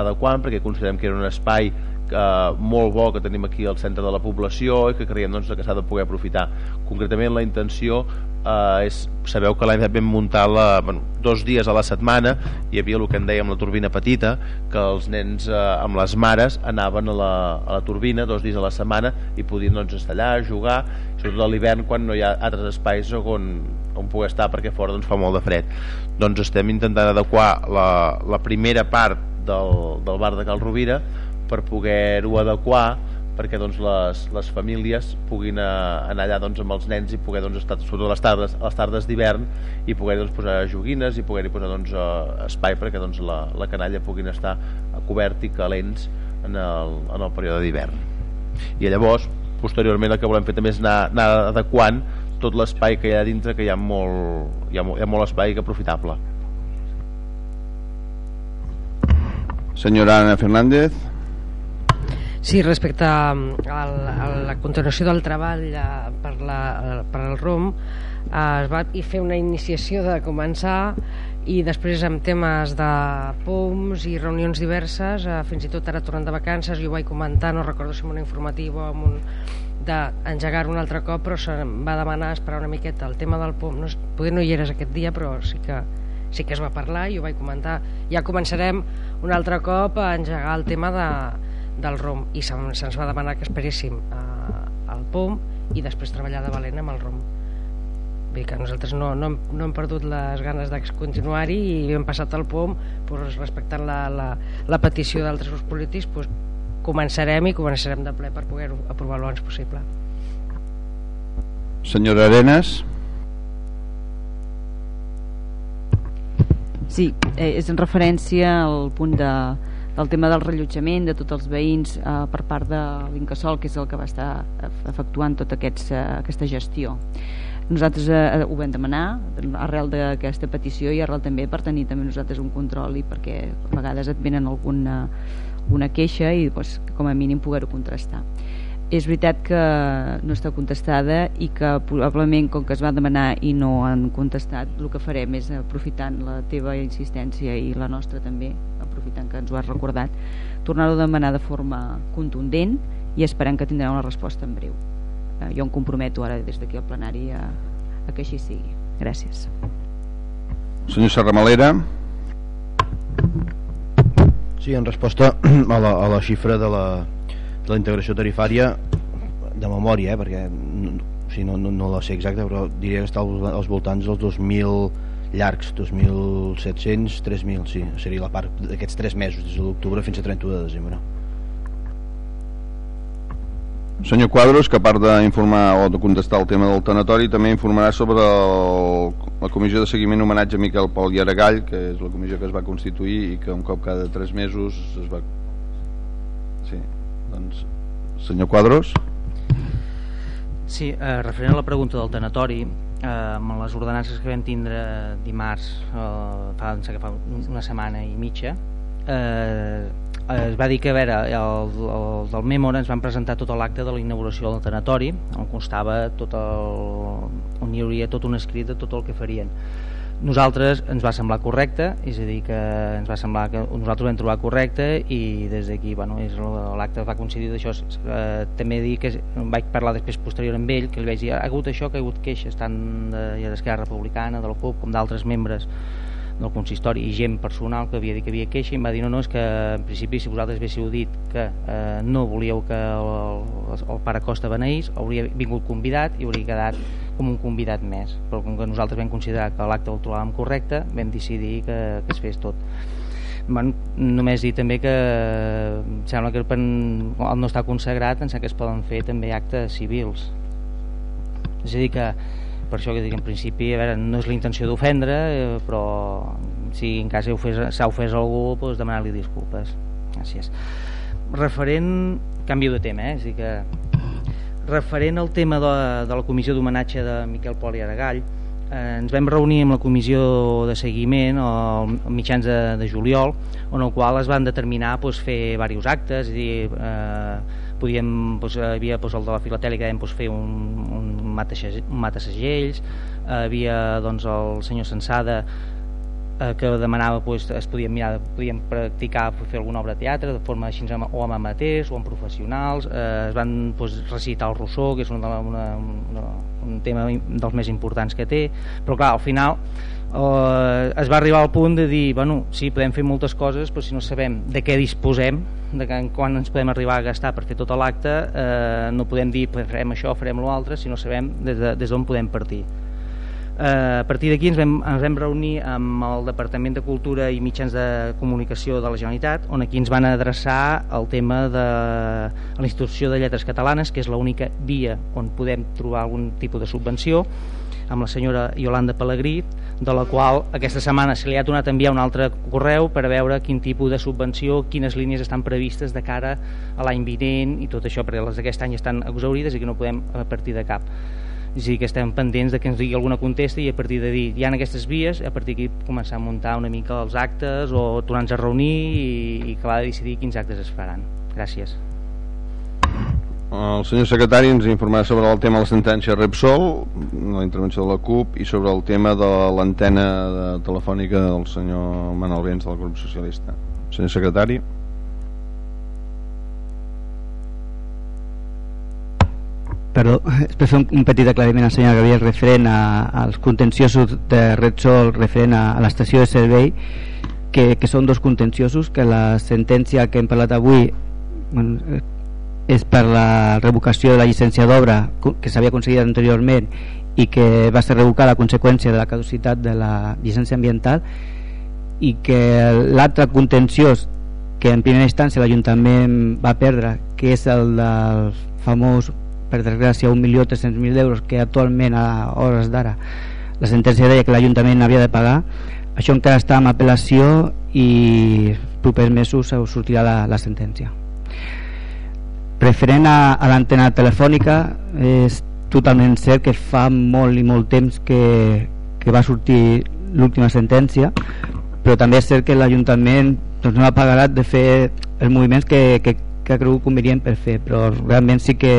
adequant perquè considerem que era un espai eh, molt bo que tenim aquí al centre de la població i que creiem doncs, que s'ha de poder aprofitar. Concretament la intenció eh, és, sabeu que l'any vam muntar la, bueno, dos dies a la setmana hi havia el que en dèiem la turbina petita que els nens eh, amb les mares anaven a la, a la turbina dos dies a la setmana i podien doncs, estar allà, jugar sobretot a l'hivern quan no hi ha altres espais on, on poder estar perquè fora doncs, fa molt de fred. Doncs estem intentant adequar la, la primera part del, del bar de Cal Rovira per poder-ho adequar perquè doncs, les, les famílies puguin anar allà doncs, amb els nens i poder doncs, estar sobretot a les tardes, a les tardes d'hivern i poder doncs, posar joguines i poder-hi posar doncs, espai perquè doncs, la, la canalla puguin estar cobert i calents en el, en el període d'hivern. I llavors posteriorment el que volem fer també és anar, anar adequant tot l'espai que hi ha dintre que hi ha molt, hi ha molt, hi ha molt espai que aprofitable. Senyora Ana Fernández. Sí, respecte a, a la continuació del treball eh, per, la, per al ROM es va i fer una iniciació de començar i després amb temes de POMs i reunions diverses eh, fins i tot ara tornant de vacances jo ho vaig comentar, no recordo si en un informatiu o en un d'engegar un altre cop però se'm va demanar esperar una miqueta el tema del POM, no, poder no hi eres aquest dia però sí que, sí que es va parlar i ho vaig comentar. Ja començarem un altre cop a engegar el tema de, del ROM. I se'ns va demanar que esperéssim eh, el POM i després treballar de valent amb el ROM. Vull que nosaltres no, no, hem, no hem perdut les ganes de continuar-hi i hem passat el POM doncs, respectant la, la, la petició d'altres grups polítics doncs, començarem i començarem de ple per poder-ho aprovar abans possible Senyora Arenas Sí, eh, és en referència al punt de, del tema del rellotjament de tots els veïns eh, per part de l'Incasol, que és el que va estar efectuant tota aquests, eh, aquesta gestió. Nosaltres eh, ho vam demanar arrel d'aquesta petició i arrel també per tenir també nosaltres un control i perquè a vegades et venen alguna una queixa i doncs, com a mínim poder-ho contrastar. És veritat que no està contestada i que probablement com que es va demanar i no han contestat el que farem és aprofitant la teva insistència i la nostra també aprofitant que ens ho has recordat tornar-ho a demanar de forma contundent i esperem que tindrà una resposta en breu. Eh, jo em comprometo ara des d'aquí al plenari a, a que així sigui. Gràcies. Senyor Serramalera Sí, en resposta a la, a la xifra de la, de la integració tarifària de memòria, eh, perquè o sigui, no, no, no la sé exacta, però diria que està als voltants dels 2.000 llargs, 2.700, 3.000, sí, seria la part d'aquests 3 mesos, des de l'octubre fins a 31 de desembre. Senyor Quadros, que a part d'informar o de contestar el tema del tanatori, també informarà sobre el, la comissió de seguiment homenatge a Miquel Pol i Aragall, que és la comissió que es va constituir i que un cop cada 3 mesos es va... Sí, doncs, senyor Quadros. Sí, eh, referent a la pregunta del tanatori, eh, amb les ordenances que vam tindre dimarts, eh, fa, fa una setmana i mitja, eh, es va dir que a veure, el, el del Memora ens van presentar tot l'acte de la inauguració del tanatori on constava tot el, on hi hauria tot un escrit de tot el que farien. Nosaltres ens va semblar correcte és a dir que ens va semblar que nosaltres vam trobar correcte i des d'aquí bueno, l'acte va coincidir d'això eh, també dir que vaig parlar després posterior amb ell que li vaig dir ha hagut això que ha hagut queixes tant d'Esquerra de, Republicana, de la CUP com d'altres membres del consistori. I gent personal que havia dit que havia queixa i em va dir no, no, és que en principi si vosaltres haguéssiu dit que eh, no volíeu que el, el, el pare Costa beneís hauria vingut convidat i hauria quedat com un convidat més. Però com que nosaltres vam considerar que l'acte el trobàvem correcte vam decidir que, que es fes tot. Bueno, només dir també que em sembla que al no estar consagrat em que es poden fer també actes civils. És a dir que per això que dic en principi a veure, no és la intenció d'ofendre eh, però si en cas s'ha ofès algú doncs demanar-li disculpes gràcies referent canvio de tema eh? que referent al tema de, de la comissió d'homenatge de Miquel Pol i Aragall eh, ens vam reunir amb la comissió de seguiment al mitjans de, de juliol on el qual es van determinar doncs, fer diversos actes és dir, eh, podíem, doncs, hi havia doncs, el de la filatèlica dèiem doncs, fer un, un, un matasegells eh, havia doncs, el senyor Sensada eh, que demanava doncs, es podien mirar, podien practicar fer alguna obra de teatre de forma així o amb amateurs o amb professionals eh, es van doncs, recitar el Rousseau que és una, una, una, un tema dels més importants que té però clar, al final eh, es va arribar al punt de dir bueno, sí, podem fer moltes coses però si no sabem de què disposem de quan ens podem arribar a gastar per fer tot l'acte eh, no podem dir farem això, farem l'altre si no sabem des d'on de, des podem partir. Eh, a partir d'aquí ens, ens vam reunir amb el Departament de Cultura i Mitjans de Comunicació de la Generalitat on aquí ens van adreçar el tema de l'Institució de Lletres Catalanes que és l'única via on podem trobar algun tipus de subvenció amb la senyora Yolanda Pellegrí de la qual aquesta setmana se li ha donat a enviar un altre correu per veure quin tipus de subvenció, quines línies estan previstes de cara a l'any vinent i tot això, perquè les d'aquest any estan exaurides i que no podem a partir de cap. Sí que estem pendents de que ens digui alguna contesta i a partir de dir, hi ha aquestes vies a partir d'aquí començar a muntar una mica els actes o tornar-nos a reunir i, i acabar de decidir quins actes es faran. Gràcies el senyor secretari ens informarà sobre el tema de la sentència Repsol, la intervenció de la CUP i sobre el tema de l'antena telefònica del senyor Manuel Vents del grup socialista. Senyor secretari. Perdó, per fer un, petit aclariment al senyor Gabriel referent a, als contenciosos de Repsol referent a, a l'estació de servei que, que són dos contenciosos que la sentència que hem parlat avui bueno, és per la revocació de la llicència d'obra que s'havia aconseguit anteriorment i que va ser revocada a conseqüència de la caducitat de la llicència ambiental i que l'altre contenciós que en primera instància l'Ajuntament va perdre que és el del famós per desgràcia 1.300.000 d'euros que actualment a hores d'ara la sentència deia que l'Ajuntament havia de pagar això encara està en apel·lació i propers mesos sortirà la, la sentència referent a, a l'antena telefònica és totalment cert que fa molt i molt temps que, que va sortir l'última sentència però també és cert que l'Ajuntament doncs, no ha pagat de fer els moviments que, que, que ha cregut convenient per fer però realment sí que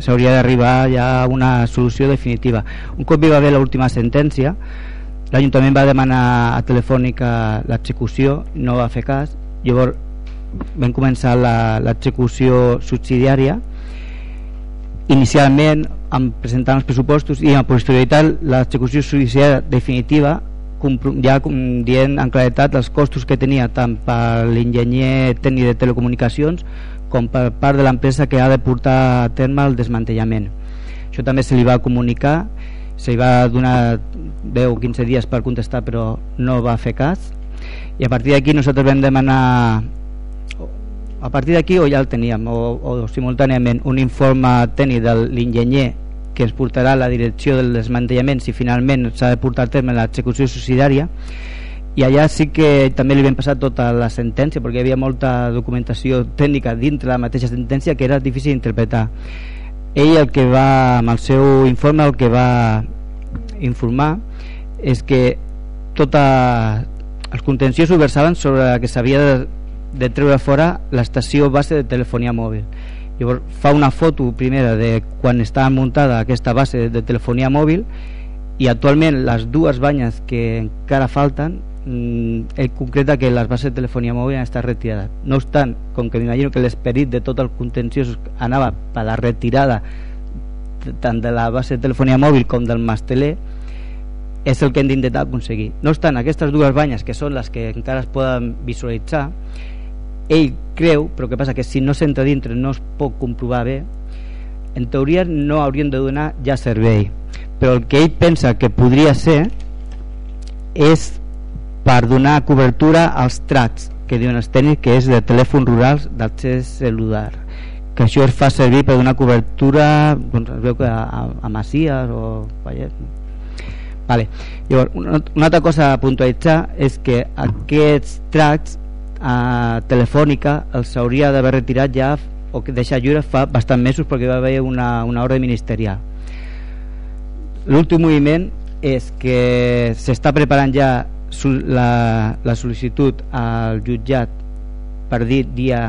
s'hauria d'arribar ja a una solució definitiva. Un cop hi va haver l'última sentència l'Ajuntament va demanar a Telefònica l'execució no va fer cas. Llavors vam començar l'execució subsidiària. Inicialment amb presentant els pressupostos i amb posterioritat l'execució subsidiària definitiva ja dient en claretat els costos que tenia tant per l'enginyer tècnic de telecomunicacions com per part de l'empresa que ha de portar a terme el desmantellament. Això també se li va comunicar se li va donar 10 o 15 dies per contestar però no va fer cas. I a partir d'aquí nosaltres vam demanar a partir d'aquí o ja el teníem o, o simultàniament un informe tècnic de l'enginyer que ens portarà a la direcció del desmantellament si finalment s'ha de portar a terme l'execució subsidiària i allà sí que també li vam passar tota la sentència perquè hi havia molta documentació tècnica dintre la mateixa sentència que era difícil d'interpretar. Ell el que va amb el seu informe el que va informar és que tota els contenciosos versaven sobre que s'havia de de treure fora l'estació base de telefonia mòbil. Llavors fa una foto primera de quan estava muntada aquesta base de telefonia mòbil i actualment les dues banyes que encara falten mm, ell concreta que les bases de telefonia mòbil han estat retirades. No obstant, com que m'imagino que l'esperit de tot el contenciós anava per la retirada tant de la base de telefonia mòbil com del masteler és el que hem d'intentar aconseguir. No obstant, aquestes dues banyes que són les que encara es poden visualitzar ell creu, però que passa que si no s'entra dintre no es pot comprovar bé en teoria no haurien de donar ja servei. Però el que ell pensa que podria ser és per donar cobertura als tracts que diuen els tècnics que és de telèfons rurals d'accés celular. Que això es fa servir per donar cobertura doncs es veu que a, a, a o Vallet. Vale. Llavors, una, una altra cosa a puntualitzar és que aquests tracts a Telefònica els hauria d'haver retirat ja o deixar lliure fa bastant mesos perquè va haver una, una ordre ministerial. L'últim moviment és que s'està preparant ja la, la sol·licitud al jutjat per dir dia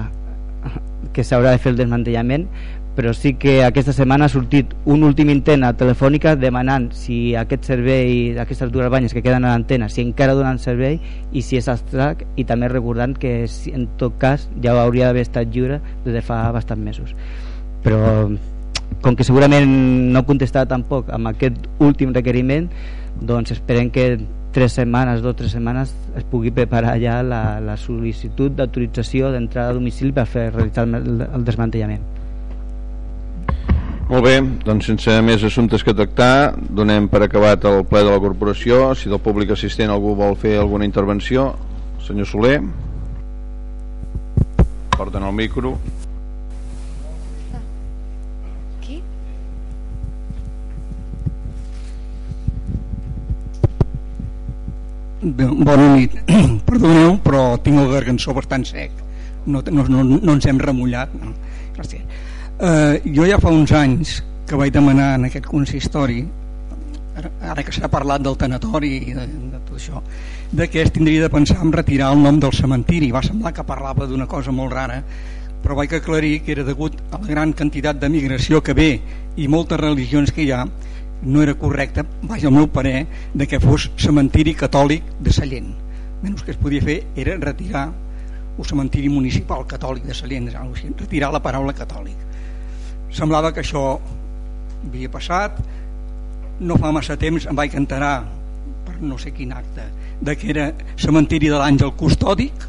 que s'haurà de fer el desmantellament però sí que aquesta setmana ha sortit un últim intent a Telefònica demanant si aquest servei, aquestes dues banyes que queden a l'antena, si encara donen servei i si és abstract i també recordant que en tot cas ja hauria d'haver estat lliure des de fa bastant mesos. Però com que segurament no contestarà tampoc amb aquest últim requeriment doncs esperem que tres setmanes, dos o tres setmanes es pugui preparar ja la, la sol·licitud d'autorització d'entrada a domicili per fer realitzar el, el desmantellament molt bé, doncs sense més assumptes que tractar, donem per acabat el ple de la corporació. Si del públic assistent algú vol fer alguna intervenció, senyor Soler. Porten el micro. Qui? Bona nit. Perdoneu, però tinc el gargançó bastant sec. No, no, no, no ens hem remullat. No. Eh, jo ja fa uns anys que vaig demanar en aquest consistori ara que s'ha parlat del tanatori i de, de tot això de que es tindria de pensar en retirar el nom del cementiri. Va semblar que parlava d'una cosa molt rara però vaig aclarir que era degut a la gran quantitat de migració que ve i moltes religions que hi ha no era correcte, vaja al meu parer de que fos cementiri catòlic de Sallent. Menys que es podia fer era retirar o cementiri municipal catòlic de Sallent retirar la paraula catòlic semblava que això havia passat. No fa massa temps em vaig enterar per no sé quin acte de que era cementiri de l'Àngel Custòdic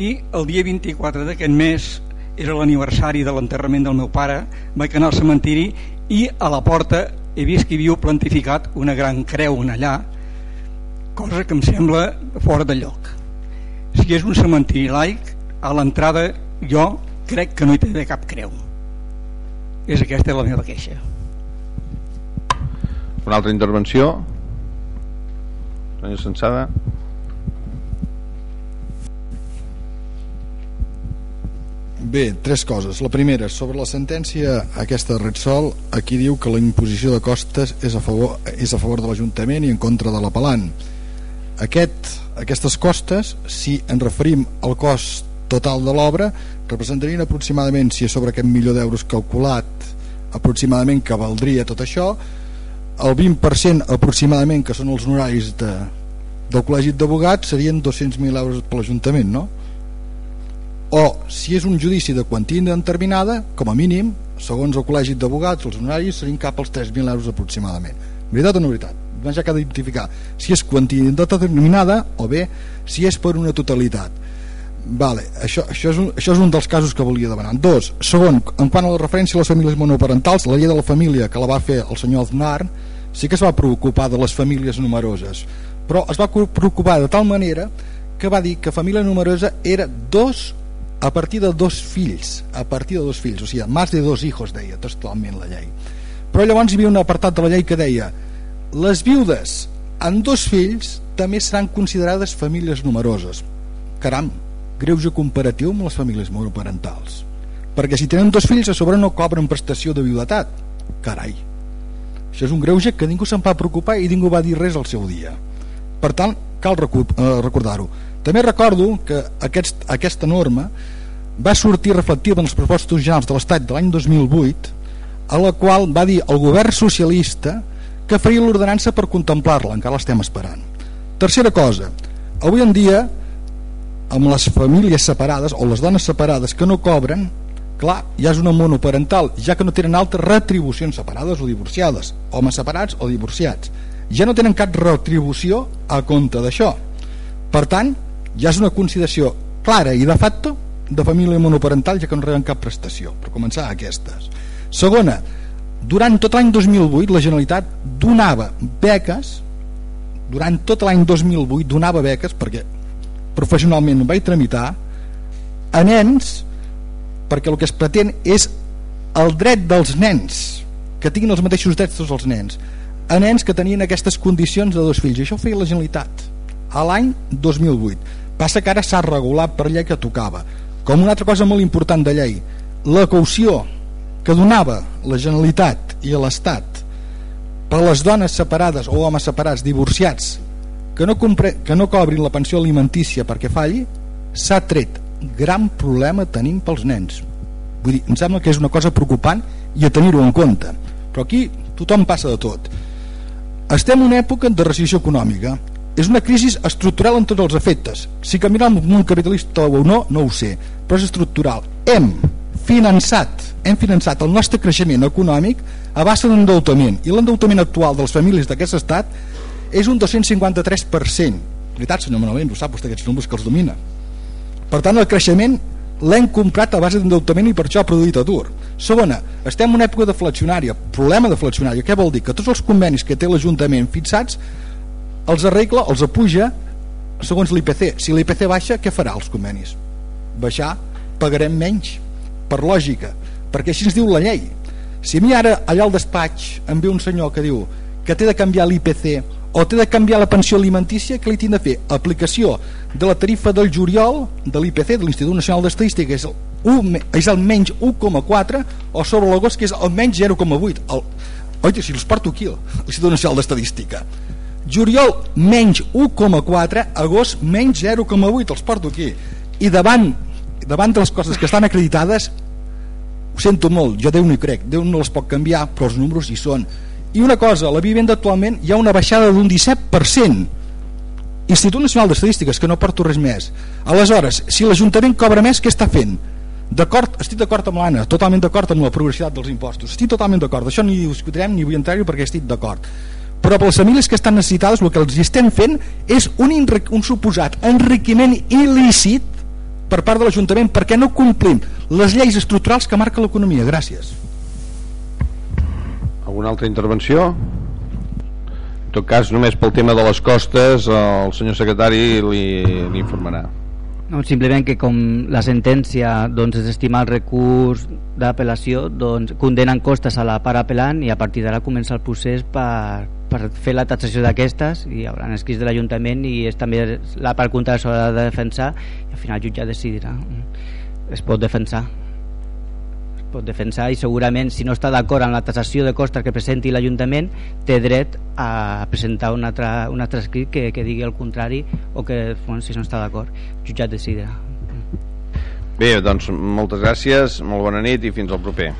i el dia 24 d'aquest mes era l'aniversari de l'enterrament del meu pare. Vaig anar al cementiri i a la porta he vist que hi havia plantificat una gran creu en allà cosa que em sembla fora de lloc. Si és un cementiri laic a l'entrada jo crec que no hi té cap creu és aquesta la meva queixa una altra intervenció senyor Sensada Bé, tres coses. La primera, sobre la sentència aquesta de Repsol, aquí diu que la imposició de costes és a favor, és a favor de l'Ajuntament i en contra de l'apel·lant. Aquest, aquestes costes, si ens referim al cost total de l'obra, representarien aproximadament, si és sobre aquest milió d'euros calculat, aproximadament que valdria tot això, el 20% aproximadament, que són els honoraris de, del col·legi d'abogats, serien 200.000 euros per l'Ajuntament, no? O, si és un judici de quantia indeterminada, com a mínim, segons el col·legi d'abogats, els honoraris serien cap als 3.000 euros aproximadament. Veritat o no veritat? Doncs ja cal identificar si és quantia indeterminada o bé si és per una totalitat Vale, això, això, és un, això és un dels casos que volia demanar. Dos, segon, en quant a la referència a les famílies monoparentals, la llei de la família que la va fer el senyor Aznar sí que es va preocupar de les famílies numeroses, però es va preocupar de tal manera que va dir que família numerosa era dos a partir de dos fills, a partir de dos fills, o sigui, més de dos hijos, deia textualment la llei. Però llavors hi havia un apartat de la llei que deia les viudes amb dos fills també seran considerades famílies numeroses. Caram, greuge comparatiu amb les famílies monoparentals. Perquè si tenen dos fills a sobre no cobren prestació de viudetat. Carai. Això és un greuge que ningú se'n va preocupar i ningú va dir res al seu dia. Per tant cal eh, recordar-ho. També recordo que aquest, aquesta norma va sortir reflectiva en els pressupostos generals de l'Estat de l'any 2008 a la qual va dir el govern socialista que faria l'ordenança per contemplar-la, encara l'estem esperant. Tercera cosa, avui en dia amb les famílies separades o les dones separades que no cobren clar, ja és una monoparental ja que no tenen altres retribucions separades o divorciades, homes separats o divorciats. Ja no tenen cap retribució a compte d'això. Per tant, ja és una consideració clara i de facto de família monoparental ja que no reben cap prestació per començar aquestes. Segona, durant tot l'any 2008 la Generalitat donava beques durant tot l'any 2008 donava beques perquè professionalment vaig tramitar a nens perquè el que es pretén és el dret dels nens que tinguin els mateixos drets tots els nens a nens que tenien aquestes condicions de dos fills. Això ho feia la Generalitat a l'any 2008 passa que ara s'ha regulat per llei que tocava. Com una altra cosa molt important de llei la caució que donava la Generalitat i l'Estat per les dones separades o homes separats divorciats que no, compre, que no cobrin la pensió alimentícia perquè falli s'ha tret gran problema tenim pels nens. Vull dir, em sembla que és una cosa preocupant i a tenir-ho en compte. Però aquí tothom passa de tot. Estem en una època de recessió econòmica. És una crisi estructural en tots els efectes. Si canviarà el món capitalista o no no ho sé, però és estructural. Hem finançat hem finançat el nostre creixement econòmic a base d'endeutament. I l'endeutament actual de les famílies d'aquest estat és un 253% veritat senyor Manolent, ho sap vostè aquests números que els domina. Per tant el creixement l'hem comprat a base d'endeutament i per això ha produït atur. Segona, estem en una època deflacionària problema deflacionària, què vol dir? que tots els convenis que té l'Ajuntament fixats els arregla, els apuja segons l'IPC, si l'IPC baixa què farà els convenis? baixar, pagarem menys per lògica, perquè així ens diu la llei. Si a mi ara allà al despatx em ve un senyor que diu que té de canviar l'IPC o té de canviar la pensió alimentícia? Que li tinc de fer? Aplicació de la tarifa del juliol de l'IPC de l'Institut Nacional d'Estadística és el, 1, és el menys 1,4 o sobre l'agost que és el menys 0,8 oi, si els porto aquí l'Institut Nacional d'Estadística. Juliol menys 1,4 agost menys 0,8 els porto aquí. I davant, davant de les coses que estan acreditades ho sento molt, jo Déu no hi crec Déu no les pot canviar però els números hi són i una cosa, la vivenda actualment hi ha una baixada d'un 17%. Institut Nacional d'Estadístiques, que no porto res més. Aleshores, si l'Ajuntament cobra més, què està fent? D'acord, estic d'acord amb l'Anna, totalment d'acord amb la progressivitat dels impostos. Estic totalment d'acord, això ni discutirem ni vull entrar-hi perquè estic d'acord. Però per les famílies que estan necessitades el que els estem fent és un, un suposat enriquiment il·lícit per part de l'Ajuntament perquè no complim les lleis estructurals que marca l'economia. Gràcies. Alguna altra intervenció? En tot cas, només pel tema de les costes, el senyor secretari li, li informarà. No, simplement que com la sentència doncs, desestima el recurs d'apel·lació doncs, condenen costes a la part apel·lant i a partir d'ara comença el procés per, per fer la taxació d'aquestes i hi haurà escrits de l'Ajuntament i és també la part contrària s'haurà de defensar i al final el jutge decidirà es pot defensar pot defensar i segurament si no està d'acord amb la taxació de costes que presenti l'Ajuntament té dret a presentar un altre, un altre escrit que, que digui el contrari o que bueno, si no està d'acord jutjat decidirà Bé, doncs moltes gràcies, molt bona nit i fins al proper